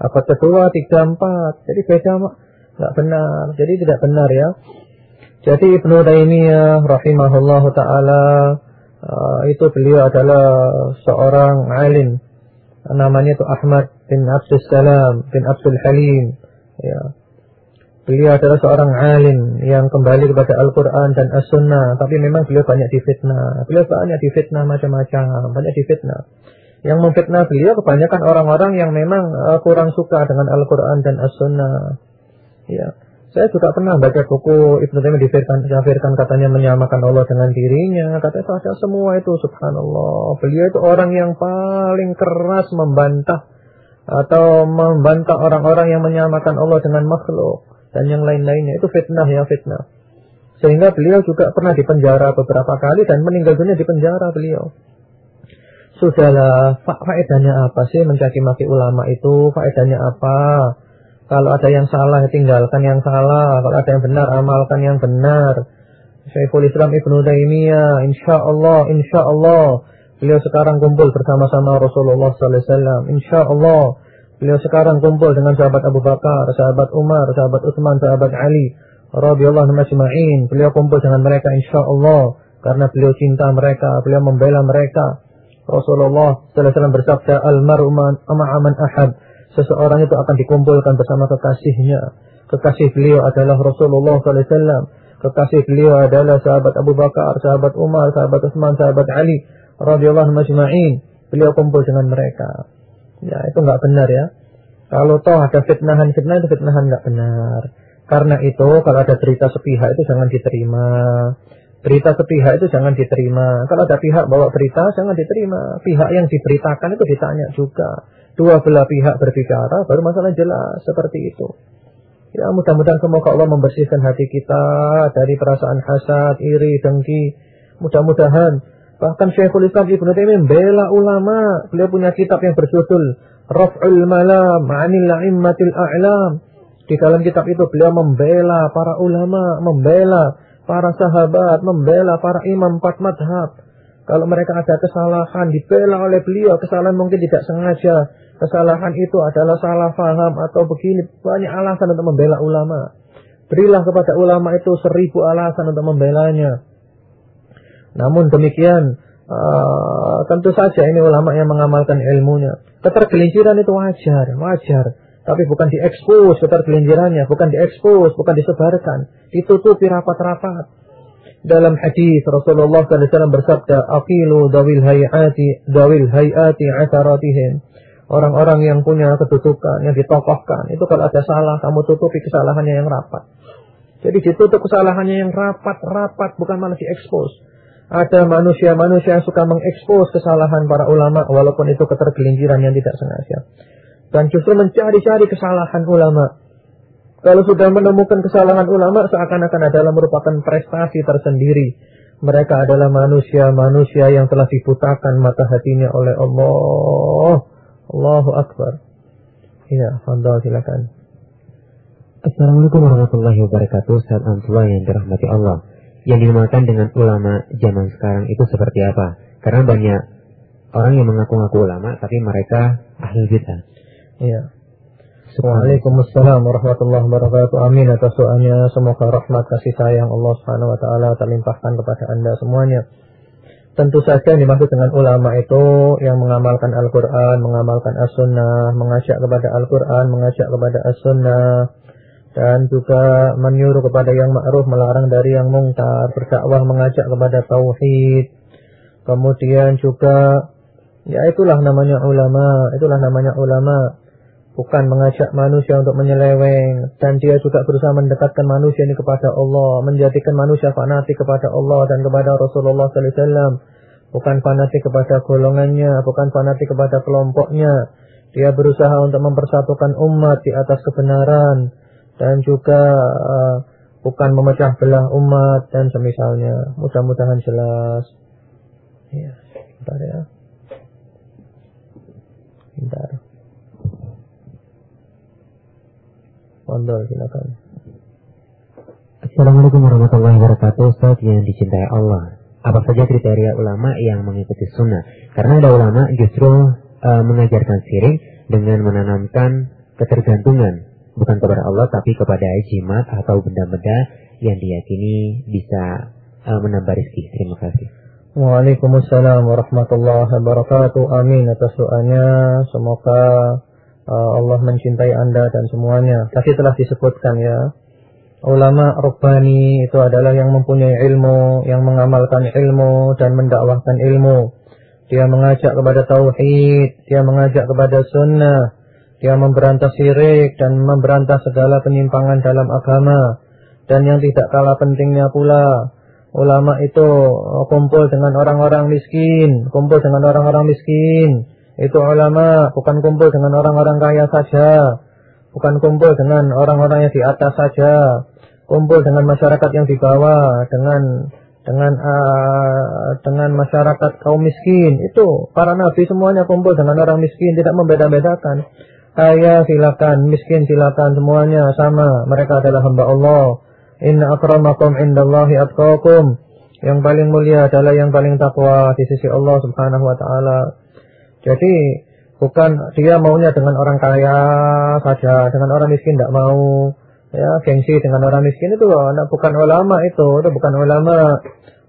abad ke-2, 3, 4. Jadi beda nggak benar. Jadi tidak benar ya. Jadi Ibnu Taimiyah rahimahullah taala uh, itu beliau adalah seorang alim. Namanya itu Ahmad bin Abdul Salam bin Abdul Halim ya. Beliau adalah seorang alim yang kembali kepada Al-Quran dan As-Sunnah. Tapi memang beliau banyak difitnah. Beliau banyak difitnah macam-macam Banyak difitnah. Yang memfitnah beliau kebanyakan orang-orang yang memang uh, kurang suka dengan Al-Quran dan As-Sunnah Ya saya juga pernah baca buku Ibnu Taimiyah dikafirkan katanya menyamakan Allah dengan dirinya. Katanya saja semua itu subhanallah. Beliau itu orang yang paling keras membantah atau membantah orang-orang yang menyamakan Allah dengan makhluk dan yang lain-lainnya. Itu fitnah ya fitnah. Sehingga beliau juga pernah dipenjara beberapa kali dan meninggal dunia di penjara beliau. Sudahlah, faedahnya apa sih mencaci maki ulama itu? Faedahnya apa? Kalau ada yang salah, tinggalkan yang salah. Kalau ada yang benar, amalkan yang benar. Syekhul Islam insya Allah, insya Allah, beliau sekarang kumpul bersama-sama Rasulullah Sallallahu Alaihi Wasallam. Insya Allah, beliau sekarang kumpul dengan sahabat Abu Bakar, sahabat Umar, sahabat Utsman, sahabat Ali, radhiyallahu majma'in. Beliau kumpul dengan mereka, insya Allah, karena beliau cinta mereka, beliau membela mereka. Rasulullah Sallallahu Alaihi Wasallam bersabda, "Al-mar'u ma'aman ahad." Seseorang itu akan dikumpulkan bersama kekasihnya. Kekasih beliau adalah Rasulullah SAW. Kekasih beliau adalah sahabat Abu Bakar, sahabat Umar, sahabat Utsman, sahabat Ali radhiyallahu majma'in. Beliau kumpul dengan mereka. Ya, itu enggak benar ya. Kalau toh ada fitnahan-fitnah itu fitnahan enggak benar. Karena itu kalau ada berita sepihak itu jangan diterima. Berita sepihak itu jangan diterima. Kalau ada pihak bawa berita jangan diterima. Pihak yang diberitakan itu ditanya juga dua belah pihak berbicara, baru masalah jelas seperti itu. Ya mudah-mudahan semoga Allah membersihkan hati kita dari perasaan hasad, iri, dengki. Mudah-mudahan bahkan Syekhul Islam Ibnu Taimiyah membela ulama. Beliau punya kitab yang berjudul Raf'ul Malam 'anil A'immatil A'lam. Di dalam kitab itu beliau membela para ulama, membela para sahabat, membela para imam empat madhab. Kalau mereka ada kesalahan, dibela oleh beliau. Kesalahan mungkin tidak sengaja. Kesalahan itu adalah salah faham atau begini. Banyak alasan untuk membela ulama. Berilah kepada ulama itu seribu alasan untuk membelanya. Namun demikian, uh, tentu saja ini ulama yang mengamalkan ilmunya. Ketergelinciran itu wajar, wajar. Tapi bukan diekspos ketergelincirannya, bukan diekspos, bukan disebarkan. Ditutupi rapat-rapat. Dalam hadis Rasulullah SAW bersabda, "Aqilu dawil hayati dawil hayati atharatihim." Orang-orang yang punya kedudukan, yang ditokohkan, itu kalau ada salah, kamu tutupi kesalahannya yang rapat. Jadi ditutup kesalahannya yang rapat-rapat, bukan malah diekspos. Ada manusia-manusia yang suka mengekspos kesalahan para ulama, walaupun itu ketergelinciran yang tidak sengaja. Dan justru mencari-cari kesalahan ulama. Kalau sudah menemukan kesalahan ulama, seakan-akan adalah merupakan prestasi tersendiri. Mereka adalah manusia-manusia yang telah dibutakan mata hatinya oleh Allah. Allahu Akbar. Ya, Fadal silakan. Assalamualaikum warahmatullahi wabarakatuh. Saat antua yang dirahmati Allah. Yang dinamakan dengan ulama zaman sekarang itu seperti apa? Karena banyak orang yang mengaku-ngaku ulama, tapi mereka ahli bid'ah. Iya. Waalaikumsalam warahmatullahi wabarakatuh. Amin atas doanya. Semoga rahmat kasih sayang Allah Subhanahu wa taala terlimpahkan kepada Anda semuanya. Tentu saja yang dimaksud dengan ulama itu yang mengamalkan Al-Qur'an, mengamalkan As-Sunnah, mengajak kepada Al-Qur'an, mengajak kepada As-Sunnah dan juga menyuruh kepada yang ma'ruf, melarang dari yang mungkar, berdakwah mengajak kepada tauhid. Kemudian juga ya itulah namanya ulama, itulah namanya ulama bukan mengajak manusia untuk menyeleweng dan dia juga berusaha mendekatkan manusia ini kepada Allah, menjadikan manusia fanatik kepada Allah dan kepada Rasulullah sallallahu alaihi wasallam. Bukan fanatik kepada golongannya, bukan fanatik kepada kelompoknya. Dia berusaha untuk mempersatukan umat di atas kebenaran dan juga uh, bukan memecah belah umat dan semisalnya. Mudah-mudahan jelas. Ya, bentar ya. Bentar. Fadol, silakan. Assalamualaikum warahmatullahi wabarakatuh. Ustaz yang dicintai Allah. Apa saja kriteria ulama yang mengikuti sunnah? Karena ada ulama justru uh, mengajarkan siring dengan menanamkan ketergantungan bukan kepada Allah tapi kepada jimat atau benda-benda yang diyakini bisa uh, menambah rezeki. Terima kasih. Waalaikumsalam warahmatullahi wabarakatuh. Amin atas doanya. Semoga Allah mencintai Anda dan semuanya. Tadi telah disebutkan ya. Ulama Rabbani itu adalah yang mempunyai ilmu, yang mengamalkan ilmu dan mendakwahkan ilmu. Dia mengajak kepada tauhid, dia mengajak kepada sunnah, dia memberantas syirik dan memberantas segala penyimpangan dalam agama. Dan yang tidak kalah pentingnya pula, ulama itu kumpul dengan orang-orang miskin, kumpul dengan orang-orang miskin itu ulama bukan kumpul dengan orang-orang kaya saja, bukan kumpul dengan orang-orang yang di atas saja, kumpul dengan masyarakat yang di bawah, dengan dengan uh, dengan masyarakat kaum miskin. Itu para nabi semuanya kumpul dengan orang miskin, tidak membeda-bedakan. Kaya silakan, miskin silakan, semuanya sama. Mereka adalah hamba Allah. Inna akramakum indallahi atqakum. Yang paling mulia adalah yang paling takwa di sisi Allah Subhanahu wa taala. Jadi bukan dia maunya dengan orang kaya saja, dengan orang miskin tidak mau. Ya, gengsi dengan orang miskin itu anak bukan ulama itu, itu bukan ulama.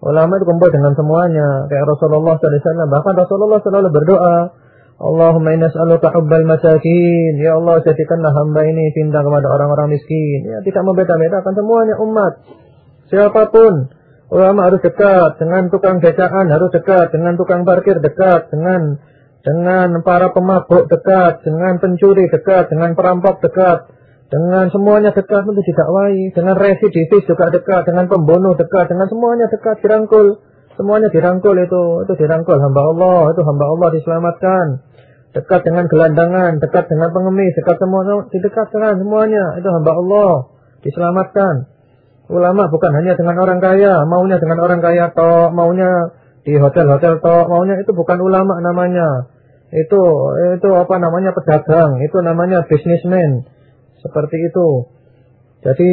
Ulama itu kumpul dengan semuanya. Kayak Rasulullah SAW. Bahkan Rasulullah selalu berdoa. Allahumma inna as'aluka hubbal masakin. Ya Allah, jadikanlah hamba ini cinta kepada orang-orang miskin. Ya, tidak membeda-bedakan semuanya umat. Siapa pun. Ulama harus dekat. Dengan tukang becaan harus dekat. Dengan tukang parkir dekat. Dengan dengan para pemabuk dekat, dengan pencuri dekat, dengan perampok dekat, dengan semuanya dekat untuk didakwai, dengan residivis juga dekat, dengan pembunuh dekat, dengan semuanya dekat dirangkul. Semuanya dirangkul itu, itu dirangkul hamba Allah, itu hamba Allah diselamatkan. Dekat dengan gelandangan, dekat dengan pengemis, dekat semua didekatkan semuanya, itu hamba Allah diselamatkan. Ulama bukan hanya dengan orang kaya, maunya dengan orang kaya toh, maunya di hotel-hotel toh maunya itu bukan ulama namanya. Itu itu apa namanya pedagang, itu namanya businessman. Seperti itu. Jadi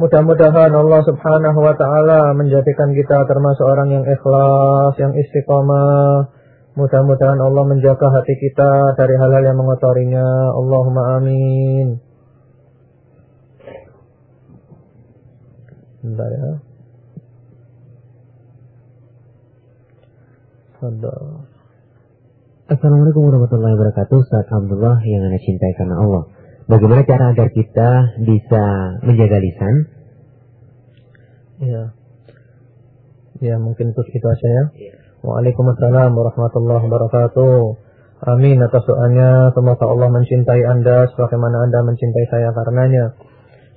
mudah-mudahan Allah Subhanahu wa taala menjadikan kita termasuk orang yang ikhlas, yang istiqomah. Mudah-mudahan Allah menjaga hati kita dari hal-hal yang mengotorinya. Allahumma amin. Bentar ya. Assalamualaikum warahmatullahi wabarakatuh. Ustaz Abdullah yang Anda cintai karena Allah. Bagaimana cara agar kita bisa menjaga lisan? Ya. Ya, mungkin itu itu aja ya. Waalaikumsalam warahmatullahi wabarakatuh. Amin atas doanya. Semoga Allah mencintai Anda sebagaimana Anda mencintai saya karenanya.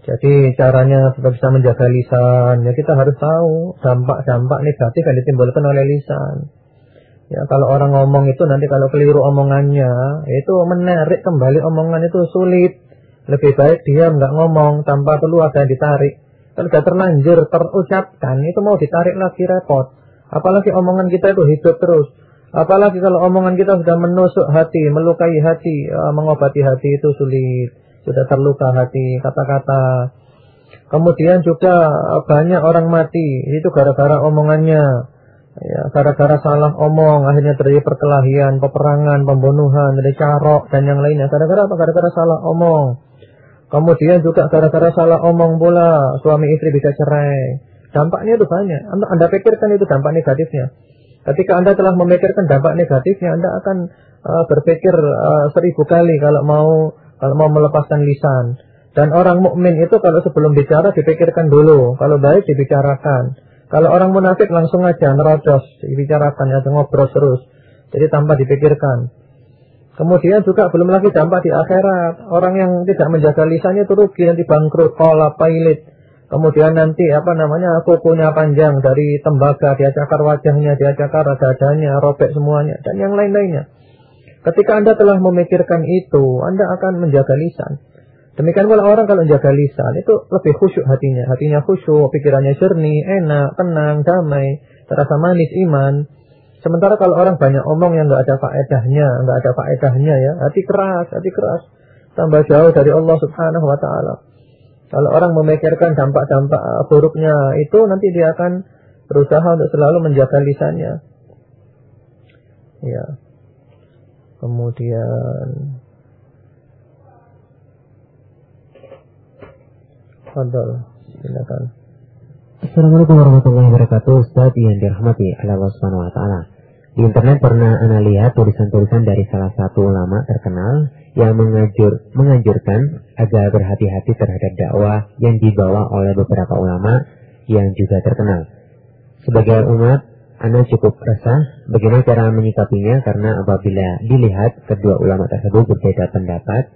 Jadi caranya supaya bisa menjaga lisan, ya kita harus tahu dampak-dampak negatif yang ditimbulkan oleh lisan. Ya, kalau orang ngomong itu nanti kalau keliru omongannya, itu menarik kembali omongan itu sulit. Lebih baik dia nggak ngomong tanpa perlu ada yang ditarik. Kalau sudah terlanjur terucapkan, itu mau ditarik lagi repot. Apalagi omongan kita itu hidup terus. Apalagi kalau omongan kita sudah menusuk hati, melukai hati, ya, mengobati hati itu sulit. Sudah terluka hati, kata-kata. Kemudian juga banyak orang mati, itu gara-gara omongannya. Ya, gara-gara salah omong akhirnya terjadi perkelahian, peperangan, pembunuhan, dari carok dan yang lainnya. Gara-gara apa? Gara-gara salah omong. Kemudian juga gara-gara salah omong pula suami istri bisa cerai. Dampaknya itu banyak. Anda, anda pikirkan itu dampak negatifnya. Ketika Anda telah memikirkan dampak negatifnya, Anda akan uh, berpikir uh, seribu kali kalau mau kalau mau melepaskan lisan. Dan orang mukmin itu kalau sebelum bicara dipikirkan dulu, kalau baik dibicarakan. Kalau orang munafik langsung aja nerocos, dibicarakan ya, ngobrol terus. Jadi tanpa dipikirkan. Kemudian juga belum lagi dampak di akhirat. Orang yang tidak menjaga lisannya itu rugi nanti bangkrut, kolap, pailit. Kemudian nanti apa namanya kukunya panjang dari tembaga, dia cakar wajahnya, dia cakar dadanya, robek semuanya dan yang lain-lainnya. Ketika Anda telah memikirkan itu, Anda akan menjaga lisan. Demikian pula orang kalau jaga lisan itu lebih khusyuk hatinya. Hatinya khusyuk, pikirannya jernih, enak, tenang, damai, terasa manis iman. Sementara kalau orang banyak omong yang nggak ada faedahnya, nggak ada faedahnya ya, hati keras, hati keras, tambah jauh dari Allah Subhanahu Wa Taala. Kalau orang memikirkan dampak-dampak buruknya itu nanti dia akan berusaha untuk selalu menjaga lisannya. Ya. Kemudian Fadol, silakan. Assalamualaikum warahmatullahi wabarakatuh. Ustaz yang dirahmati Allah subhanahu wa ta'ala. Di internet pernah Anda lihat tulisan-tulisan dari salah satu ulama terkenal Yang mengajur, menganjurkan agar berhati-hati terhadap dakwah yang dibawa oleh beberapa ulama yang juga terkenal. Sebagai umat, Anda cukup resah bagaimana cara menyikapinya Karena apabila dilihat kedua ulama tersebut berbeda pendapat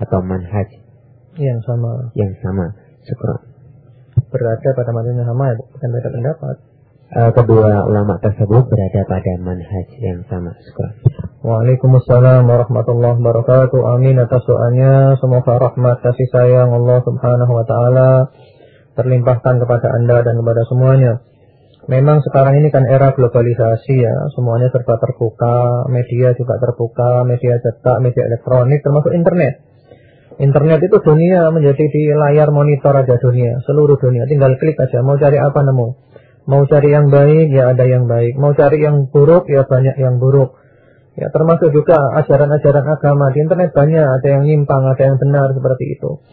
atau manhaj yang sama. Yang sama. Syukur. Berada pada manhaj yang sama ya, bukan beda pendapat. Uh, kedua ulama tersebut berada pada manhaj yang sama. Syukur. Waalaikumsalam warahmatullahi wabarakatuh. Amin atas doanya. Semoga rahmat kasih sayang Allah Subhanahu wa taala terlimpahkan kepada Anda dan kepada semuanya. Memang sekarang ini kan era globalisasi ya, semuanya serba terbuka, media juga terbuka, media cetak, media elektronik termasuk internet. Internet itu dunia menjadi di layar monitor aja dunia, seluruh dunia. Tinggal klik aja, mau cari apa nemu. Mau cari yang baik, ya ada yang baik. Mau cari yang buruk, ya banyak yang buruk. Ya termasuk juga ajaran-ajaran agama di internet banyak, ada yang nyimpang, ada yang benar seperti itu.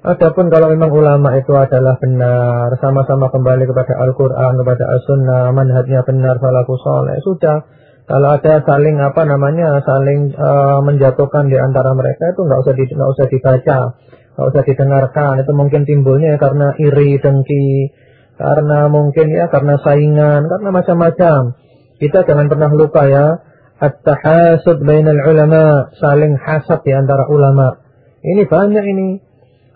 Adapun kalau memang ulama itu adalah benar, sama-sama kembali kepada Al-Quran, kepada As-Sunnah, manhajnya benar, salafu soleh, sudah kalau ada saling apa namanya saling uh, menjatuhkan di antara mereka itu nggak usah nggak usah dibaca, nggak usah didengarkan. Itu mungkin timbulnya karena iri, dengki, karena mungkin ya karena saingan, karena macam-macam. Kita jangan pernah lupa ya at-tahasud bainal ulama, saling hasad di antara ulama. Ini banyak ini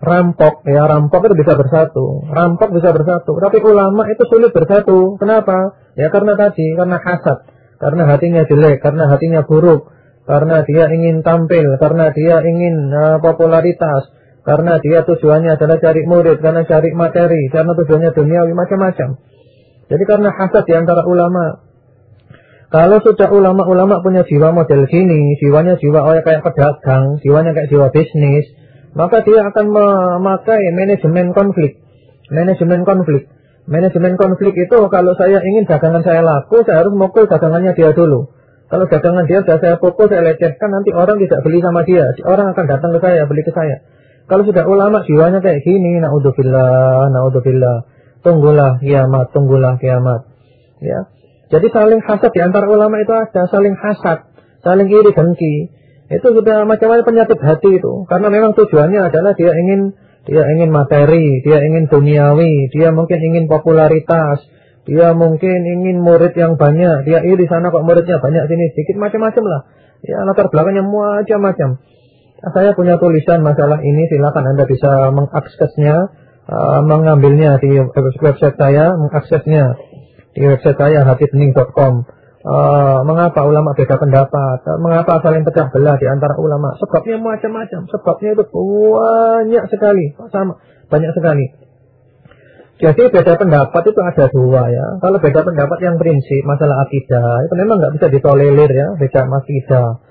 rampok ya rampok itu bisa bersatu rampok bisa bersatu tapi ulama itu sulit bersatu kenapa ya karena tadi karena hasad karena hatinya jelek, karena hatinya buruk, karena dia ingin tampil, karena dia ingin uh, popularitas, karena dia tujuannya adalah cari murid, karena cari materi, karena tujuannya duniawi macam-macam. Jadi karena hasad di antara ulama. Kalau sudah ulama-ulama punya jiwa model gini, jiwanya jiwa oh ya kayak pedagang, jiwanya kayak jiwa bisnis, maka dia akan memakai manajemen konflik. Manajemen konflik. Manajemen konflik itu kalau saya ingin dagangan saya laku, saya harus mukul dagangannya dia dulu. Kalau dagangan dia sudah saya pukul, saya lecehkan, nanti orang tidak beli sama dia. Orang akan datang ke saya, beli ke saya. Kalau sudah ulama jiwanya kayak gini, naudzubillah, naudzubillah. Tunggulah kiamat, tunggulah kiamat. Ya. Jadi saling hasad di antara ulama itu ada saling hasad, saling iri dengki. Itu sudah macam-macam penyakit hati itu. Karena memang tujuannya adalah dia ingin dia ingin materi, dia ingin duniawi, dia mungkin ingin popularitas, dia mungkin ingin murid yang banyak, dia iri sana kok muridnya banyak sini sedikit macam-macam lah. Ya latar belakangnya macam-macam. Nah, saya punya tulisan masalah ini, silakan Anda bisa mengaksesnya, uh, mengambilnya di website saya, mengaksesnya di website saya hatibening.com. Uh, mengapa ulama beda pendapat? Uh, mengapa saling pecah belah di antara ulama? Sebabnya macam-macam. Sebabnya itu banyak sekali, sama banyak sekali. Jadi beda pendapat itu ada dua ya. Kalau beda pendapat yang prinsip masalah akidah itu memang nggak bisa ditolerir ya. Beda akidah.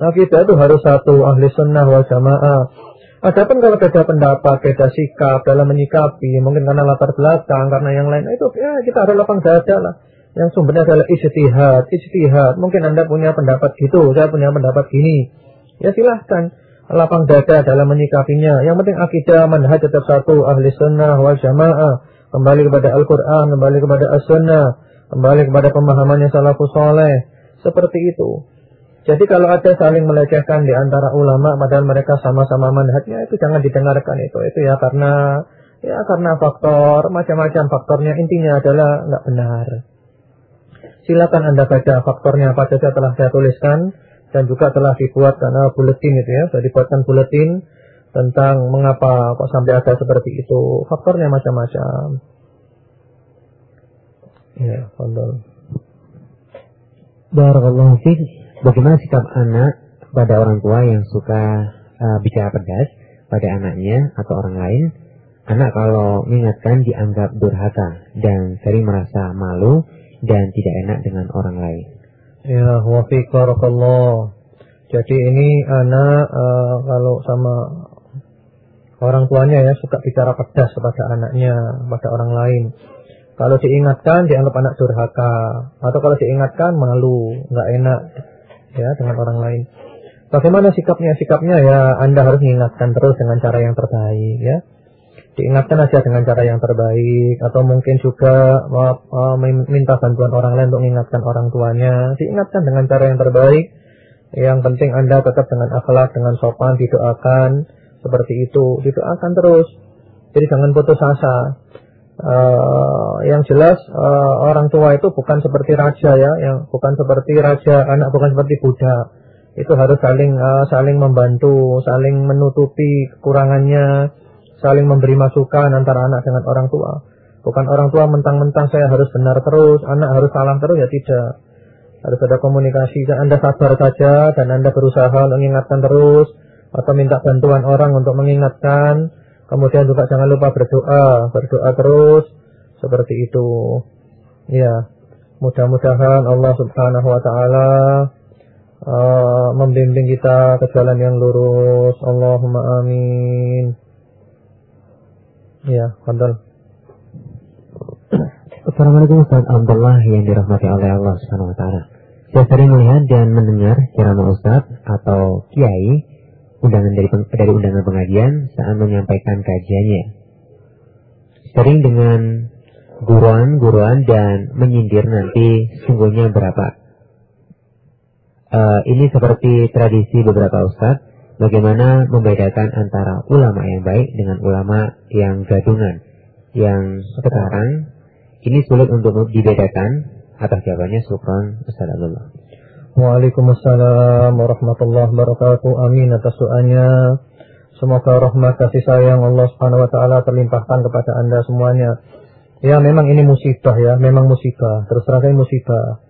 Akidah itu harus satu ahli sunnah wal jamaah. Adapun kalau beda pendapat, beda sikap dalam menyikapi, mungkin karena latar belakang, karena yang lain itu ya kita ada lapang dada lah yang sumbernya adalah ijtihad, ijtihad. Mungkin Anda punya pendapat gitu, saya punya pendapat gini. Ya silahkan lapang dada dalam menyikapinya. Yang penting akidah manhaj tetap satu, ahli sunnah wal jamaah. Kembali kepada Al-Quran, kembali kepada As-Sunnah, kembali kepada pemahamannya salafus soleh. Seperti itu. Jadi kalau ada saling melecehkan di antara ulama, padahal mereka sama-sama manhajnya, itu jangan didengarkan itu. Itu ya karena ya karena faktor macam-macam faktornya intinya adalah nggak benar. Silakan Anda baca faktornya apa saja telah saya tuliskan dan juga telah dibuat karena buletin itu ya, sudah dibuatkan buletin tentang mengapa kok sampai ada seperti itu. Faktornya macam-macam. Ya, kondol. Barakallahu fiik. Bagaimana sikap anak pada orang tua yang suka uh, bicara pedas pada anaknya atau orang lain? Anak kalau mengingatkan dianggap durhaka dan sering merasa malu dan tidak enak dengan orang lain. Ya, wafiqarakallah. Jadi ini anak uh, kalau sama orang tuanya ya suka bicara pedas kepada anaknya, pada orang lain. Kalau diingatkan dianggap anak durhaka, atau kalau diingatkan malu, nggak enak ya dengan orang lain. Bagaimana sikapnya? Sikapnya ya Anda harus mengingatkan terus dengan cara yang terbaik ya diingatkan aja dengan cara yang terbaik atau mungkin juga uh, minta bantuan orang lain untuk mengingatkan orang tuanya. Diingatkan dengan cara yang terbaik. Yang penting anda tetap dengan akhlak dengan sopan didoakan. Seperti itu. Didoakan terus. Jadi jangan putus asa. Uh, yang jelas uh, orang tua itu bukan seperti raja ya yang bukan seperti raja anak bukan seperti budak itu harus saling uh, saling membantu saling menutupi kekurangannya saling memberi masukan antara anak dengan orang tua. Bukan orang tua mentang-mentang saya harus benar terus, anak harus salah terus ya tidak. Harus ada komunikasi dan Anda sabar saja dan Anda berusaha mengingatkan terus atau minta bantuan orang untuk mengingatkan. Kemudian juga jangan lupa berdoa, berdoa terus seperti itu. Ya, mudah-mudahan Allah Subhanahu wa taala uh, membimbing kita ke jalan yang lurus. Allahumma amin. Ya, Fadal. Assalamualaikum Ustaz Abdullah yang dirahmati oleh Allah Subhanahu wa taala. Saya sering melihat dan mendengar ceramah Ustaz atau kiai undangan dari dari undangan pengajian saat menyampaikan kajiannya. Sering dengan guruan-guruan dan menyindir nanti sungguhnya berapa. Uh, ini seperti tradisi beberapa ustadz bagaimana membedakan antara ulama yang baik dengan ulama yang gadungan. Yang sekarang ini sulit untuk dibedakan. Atas jawabannya Ustaz Abdullah. Waalaikumsalam warahmatullahi wabarakatuh. Amin atas doanya. Semoga rahmat kasih sayang Allah Subhanahu wa taala terlimpahkan kepada Anda semuanya. Ya memang ini musibah ya, memang musibah. Terus terang musibah.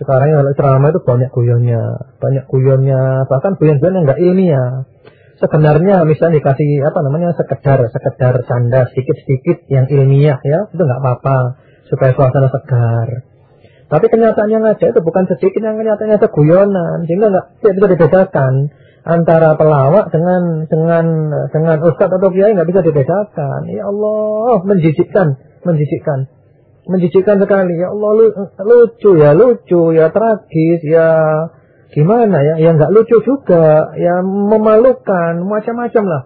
Sekarang kalau ceramah itu banyak guyonnya, banyak guyonnya, bahkan guyon-guyon yang nggak ilmiah. Sebenarnya misalnya dikasih apa namanya sekedar sekedar canda sedikit-sedikit yang ilmiah ya, itu nggak apa-apa supaya suasana segar. Tapi kenyataannya ngaca itu bukan sedikit yang kenyataannya seguyonan, sehingga nggak bisa dibedakan antara pelawak dengan dengan dengan ustadz atau kiai nggak bisa dibedakan. Ya Allah, menjijikkan, menjijikkan menjijikkan sekali. Ya Allah lucu ya, lucu ya, tragis ya, gimana ya? Yang nggak lucu juga, ya memalukan, macam-macam lah.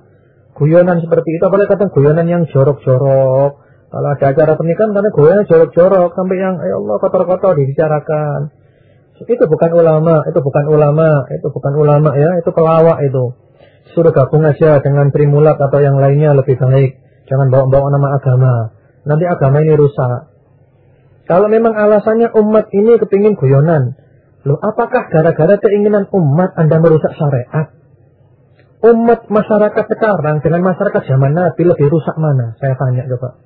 Guyonan seperti itu, apalagi kata guyonan yang jorok-jorok. Kalau ada acara pernikahan karena guyonan jorok-jorok sampai yang ya Allah kotor-kotor dibicarakan. Itu bukan ulama, itu bukan ulama, itu bukan ulama ya, itu pelawak itu. Suruh gabung aja dengan Primulat atau yang lainnya lebih baik. Jangan bawa-bawa nama agama. Nanti agama ini rusak. Kalau memang alasannya umat ini kepingin guyonan. Loh, apakah gara-gara keinginan umat Anda merusak syariat? Umat masyarakat sekarang dengan masyarakat zaman Nabi lebih rusak mana? Saya tanya coba.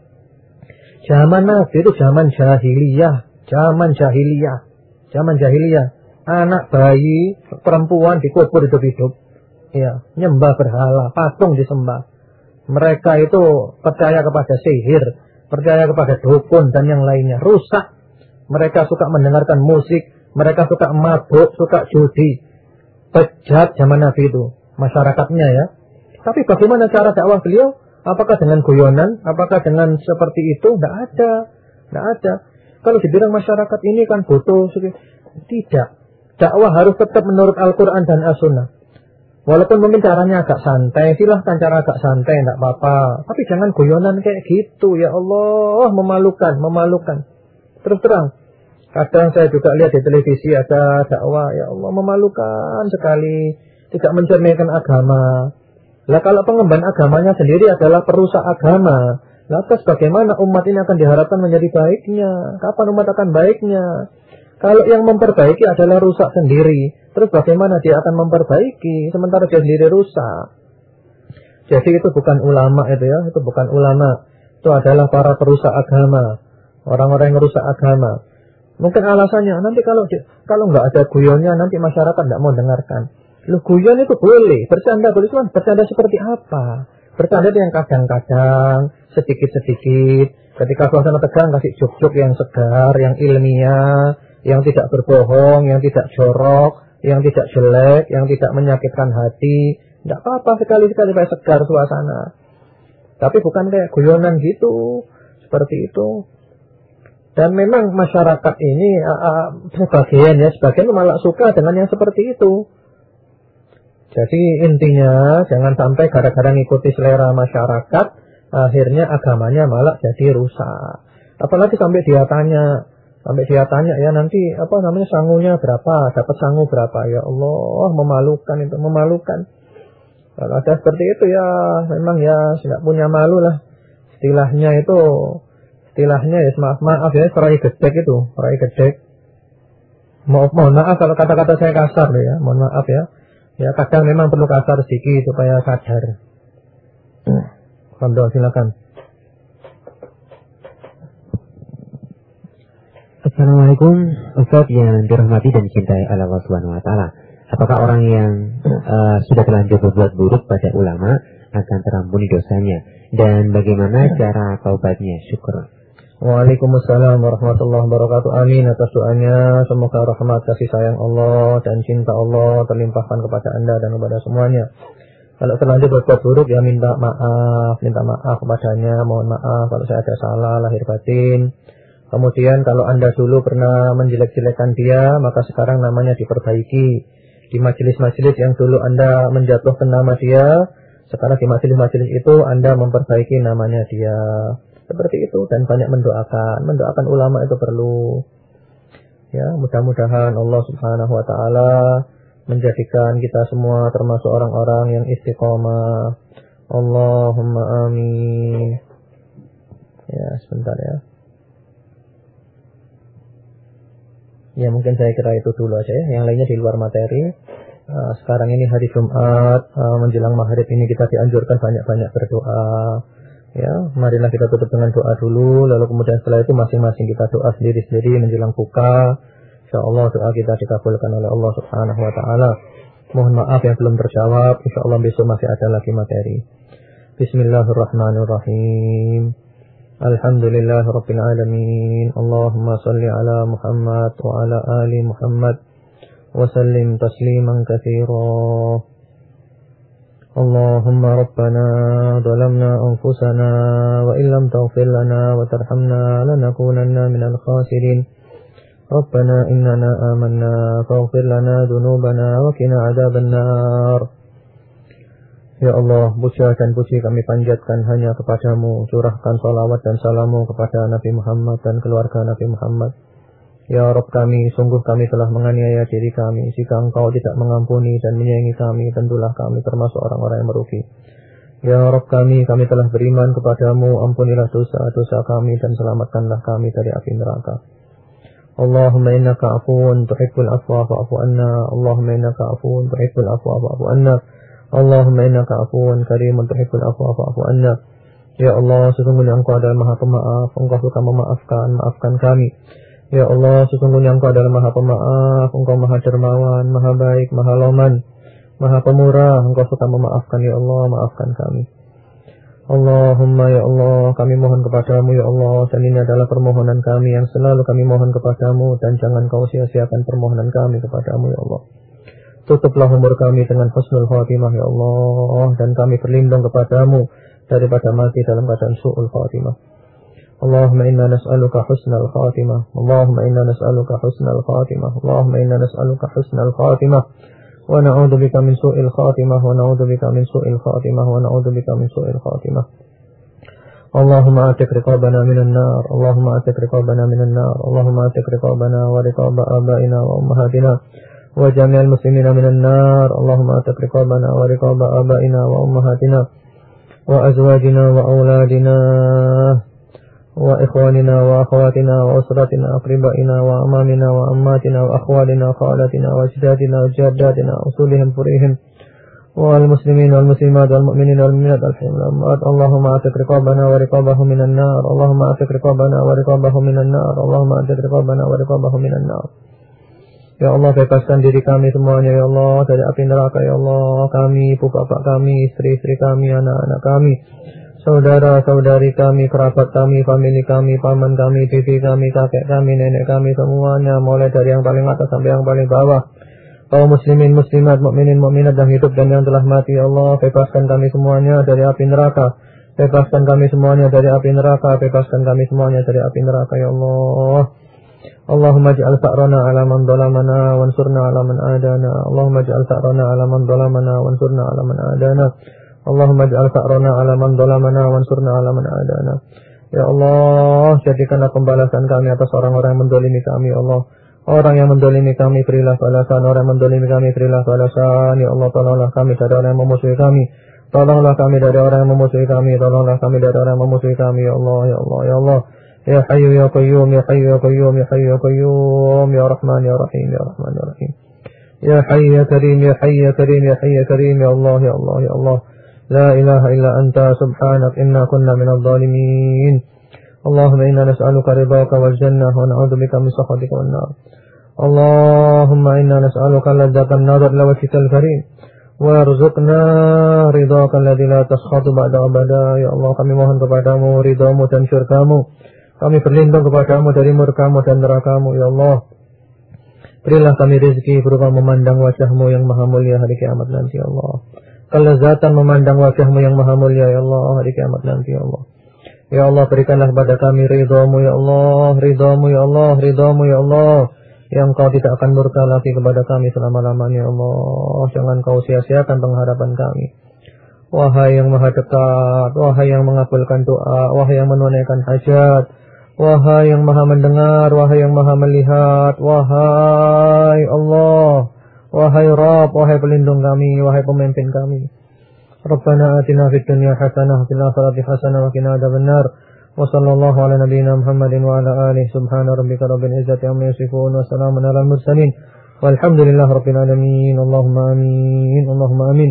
Zaman Nabi itu zaman jahiliyah. Zaman jahiliyah. Zaman jahiliyah. Anak bayi, perempuan dikubur hidup-hidup. Ya, nyembah berhala, patung disembah. Mereka itu percaya kepada sihir, percaya kepada dukun dan yang lainnya. Rusak. Mereka suka mendengarkan musik, mereka suka mabuk, suka judi. Pejat zaman Nabi itu, masyarakatnya ya. Tapi bagaimana cara dakwah beliau? Apakah dengan guyonan? Apakah dengan seperti itu? Tidak ada. Tidak ada. Kalau dibilang masyarakat ini kan butuh, tidak. Dakwah harus tetap menurut Al-Quran dan As-Sunnah. Walaupun mungkin caranya agak santai, silahkan cara agak santai, tidak apa-apa. Tapi jangan guyonan kayak gitu, ya Allah, memalukan, memalukan. Terus terang, kadang saya juga lihat di televisi ada dakwah, ya Allah, memalukan sekali. Tidak mencerminkan agama. Lah kalau pengemban agamanya sendiri adalah perusak agama, Lantas bagaimana umat ini akan diharapkan menjadi baiknya? Kapan umat akan baiknya? Kalau yang memperbaiki adalah rusak sendiri, terus bagaimana dia akan memperbaiki sementara dia sendiri rusak? Jadi itu bukan ulama itu ya, itu bukan ulama. Itu adalah para perusak agama, orang-orang yang rusak agama. Mungkin alasannya nanti kalau kalau nggak ada guyonnya nanti masyarakat nggak mau dengarkan. Lu guyon itu boleh, bercanda boleh, cuma bercanda seperti apa? Bercanda yang kadang-kadang, sedikit-sedikit. Ketika suasana tegang, kasih juk-juk yang segar, yang ilmiah, yang tidak berbohong, yang tidak jorok, yang tidak jelek, yang tidak menyakitkan hati. Tidak apa-apa sekali-sekali supaya segar suasana. Tapi bukan kayak guyonan gitu. Seperti itu. Dan memang masyarakat ini uh, sebagian ya, sebagian malah suka dengan yang seperti itu. Jadi intinya jangan sampai gara-gara ngikuti selera masyarakat akhirnya agamanya malah jadi rusak. Apalagi sampai dia tanya, sampai dia tanya ya nanti apa namanya sangunya berapa, dapat sangu berapa ya Allah memalukan itu memalukan. Kalau ada seperti itu ya memang ya tidak punya malu lah. Istilahnya itu istilahnya ya maaf maaf ya serai gedek itu, serai gedek. Maaf mohon maaf kalau kata-kata saya kasar ya, mohon maaf ya. Ya kadang memang perlu kasar sedikit supaya sadar. Alhamdulillah silakan. Assalamualaikum Ustaz yang dirahmati dan dicintai Allah Subhanahu wa taala. Apakah orang yang uh, sudah terlanjur berbuat buruk pada ulama akan terampuni dosanya dan bagaimana cara taubatnya? Syukur. Waalaikumsalam warahmatullahi wabarakatuh. Amin atas doanya. Semoga rahmat kasih sayang Allah dan cinta Allah terlimpahkan kepada Anda dan kepada semuanya. Kalau terlanjur berbuat buruk ya minta maaf, minta maaf kepadanya, mohon maaf kalau saya ada salah lahir batin. Kemudian kalau Anda dulu pernah menjelek-jelekan dia, maka sekarang namanya diperbaiki. Di majelis-majelis yang dulu Anda menjatuhkan nama dia, sekarang di majelis-majelis itu Anda memperbaiki namanya dia. Seperti itu dan banyak mendoakan. Mendoakan ulama itu perlu. Ya, mudah-mudahan Allah Subhanahu wa taala menjadikan kita semua termasuk orang-orang yang istiqomah. Allahumma amin. Ya, sebentar ya. Ya, mungkin saya kira itu dulu aja ya. Yang lainnya di luar materi. Uh, sekarang ini hari Jumat, uh, menjelang maghrib ini kita dianjurkan banyak-banyak berdoa. Ya, marilah kita tutup dengan doa dulu, lalu kemudian setelah itu masing-masing kita doa sendiri-sendiri menjelang buka. Insyaallah doa kita dikabulkan oleh Allah Subhanahu wa taala. Mohon maaf yang belum terjawab, insyaallah besok masih ada lagi materi. Bismillahirrahmanirrahim. Alhamdulillah Rabbil Alamin Allahumma salli ala Muhammad wa ala ali Muhammad Wa sallim tasliman kathira اللهم ربنا ظلمنا أنفسنا وإن لم تغفر لنا وترحمنا لنكونن من الخاسرين ربنا إننا آمنا فاغفر لنا ذنوبنا وقنا عذاب النار Ya Allah, puja dan puji kami panjatkan hanya kepadamu. Curahkan salawat dan salamu kepada Nabi Muhammad dan keluarga Nabi Muhammad. Ya Rob kami, sungguh kami telah menganiaya diri kami. Jika engkau tidak mengampuni dan menyayangi kami, tentulah kami termasuk orang-orang yang merugi. Ya Rob kami, kami telah beriman kepadamu, ampunilah dosa-dosa kami dan selamatkanlah kami dari api neraka. Allahumma innaka afuun tuhibbul afwa fa'fu anna. Allahumma innaka afuun tuhibbul afwa fa'fu anna. Allahumma innaka afuun karimun tuhibbul afwa fa'fu anna. Ya Allah, sesungguhnya Engkau adalah Maha Pemaaf, Engkau suka memaafkan, maafkan kami. Ya Allah, sesungguhnya Engkau adalah Maha Pemaaf, Engkau Maha Dermawan, Maha Baik, Maha Loman, Maha Pemurah, Engkau suka memaafkan Ya Allah, maafkan kami. Allahumma ya Allah, kami mohon kepadamu ya Allah, dan ini adalah permohonan kami yang selalu kami mohon kepadamu, dan jangan kau sia-siakan permohonan kami kepadamu ya Allah. Tutuplah umur kami dengan husnul khatimah ya Allah, dan kami berlindung kepadamu daripada mati dalam keadaan su'ul khatimah. Allahumma inna nas'aluka husnal khatimah. Allahumma inna nas'aluka husnal khatimah. Allahumma inna nas'aluka husnal khatimah. ونعوذ بك من سوء الخاتمة ونعوذ بك من سوء الخاتمة ونعوذ بك من سوء الخاتمة اللهم اعتق رقابنا من النار اللهم اعتق رقابنا من النار اللهم اعتق رقابنا ورقاب آبائنا وأمهاتنا وجميع المسلمين من النار. اللهم اعتق رقابنا ورقاب آبائنا وأمهاتنا وأزواجنا وأولادنا وإخواننا وأخواتنا وأسرتنا أقربائنا وأمامنا وأماتنا وأخوالنا وخالاتنا وأجدادنا وجداتنا وأصولهم فريهم والمسلمين والمسلمات والمؤمنين والمؤمنات الحين والأموات اللهم أعتق رقابنا ورقابه من النار. اللهم أعتق رقابنا ورقابه من النار. اللهم أعتق رقابنا ورقابه من النار. Ya Allah bebaskan diri kami semuanya Ya Allah dari api neraka Ya Allah kami, bapak kami, istri-istri kami, anak-anak kami saudara-saudari kami, kerabat kami, famili kami, paman kami, bibi kami, kakek kami, nenek kami semuanya mulai dari yang paling atas sampai yang paling bawah. Kaum muslimin, muslimat, mukminin, mukminat yang hidup dan yang telah mati, ya Allah, bebaskan kami semuanya dari api neraka. Bebaskan kami semuanya dari api neraka, bebaskan kami semuanya dari api neraka, ya Allah. Allahumma ja'al sa'rana ala man dhalamana wansurna ala man adana. Allahumma ja'al sa'rana ala man dhalamana wansurna ala man adana. Allahumma ij'al sa'rana ala man dhalamana wansurna ala man adana. Ya Allah, jadikanlah pembalasan kami atas orang-orang yang mendolimi kami, ya Allah. Orang yang mendolimi kami berilah balasan, orang yang mendolimi kami berilah balasan. Ya Allah, tolonglah kami dari orang yang memusuhi kami. Tolonglah kami dari orang yang memusuhi kami. Tolonglah kami dari orang yang memusuhi kami, ya Allah, ya Allah, ya Allah. يا حي يا قيوم يا حي يا قيوم يا حي يا قيوم يا رحمن يا رحيم يا رحمن يا رحيم. يا حي يا كريم يا حي يا كريم يا حي يا كريم يا الله يا الله يا الله. لا إله إلا أنت سبحانك إنا كنا من الظالمين. اللهم إنا نسألك رضاك والجنة ونعوذ بك من سخطك والنار. اللهم إنا نسألك لذة النظر لوجهك الكريم. وارزقنا رضاك الذي لا تسخط بعد أبدا. يا الله kami mohon kepadamu ridhamu dan كامو Kami berlindung kepadamu dari murkamu dan nerakamu Ya Allah Berilah kami rezeki berupa memandang wajahmu yang maha mulia hari kiamat nanti Ya Allah kelezatan memandang wajahmu yang maha mulia ya Allah hari kiamat nanti ya Allah. Ya Allah berikanlah kepada kami ridhamu ya Allah, ridhamu ya Allah, ridhamu ya Allah. Yang kau tidak akan murka lagi kepada kami selama-lamanya ya Allah. Jangan kau sia-siakan pengharapan kami. Wahai yang maha dekat, wahai yang mengabulkan doa, wahai yang menunaikan hajat, wahai yang maha mendengar, wahai yang maha melihat, wahai Allah Wahai Rabb, wahai pelindung kami, wahai pemimpin kami. Rabbana atina fid dunya hasanah fil akhirati hasanah wa qina adzabannar. Wa sallallahu ala nabiyyina Muhammadin wa ala alihi subhana rabbika rabbil izzati amma yasifun wa salamun alal mursalin. Walhamdulillahi rabbil alamin. Allahumma amin. Allahumma amin.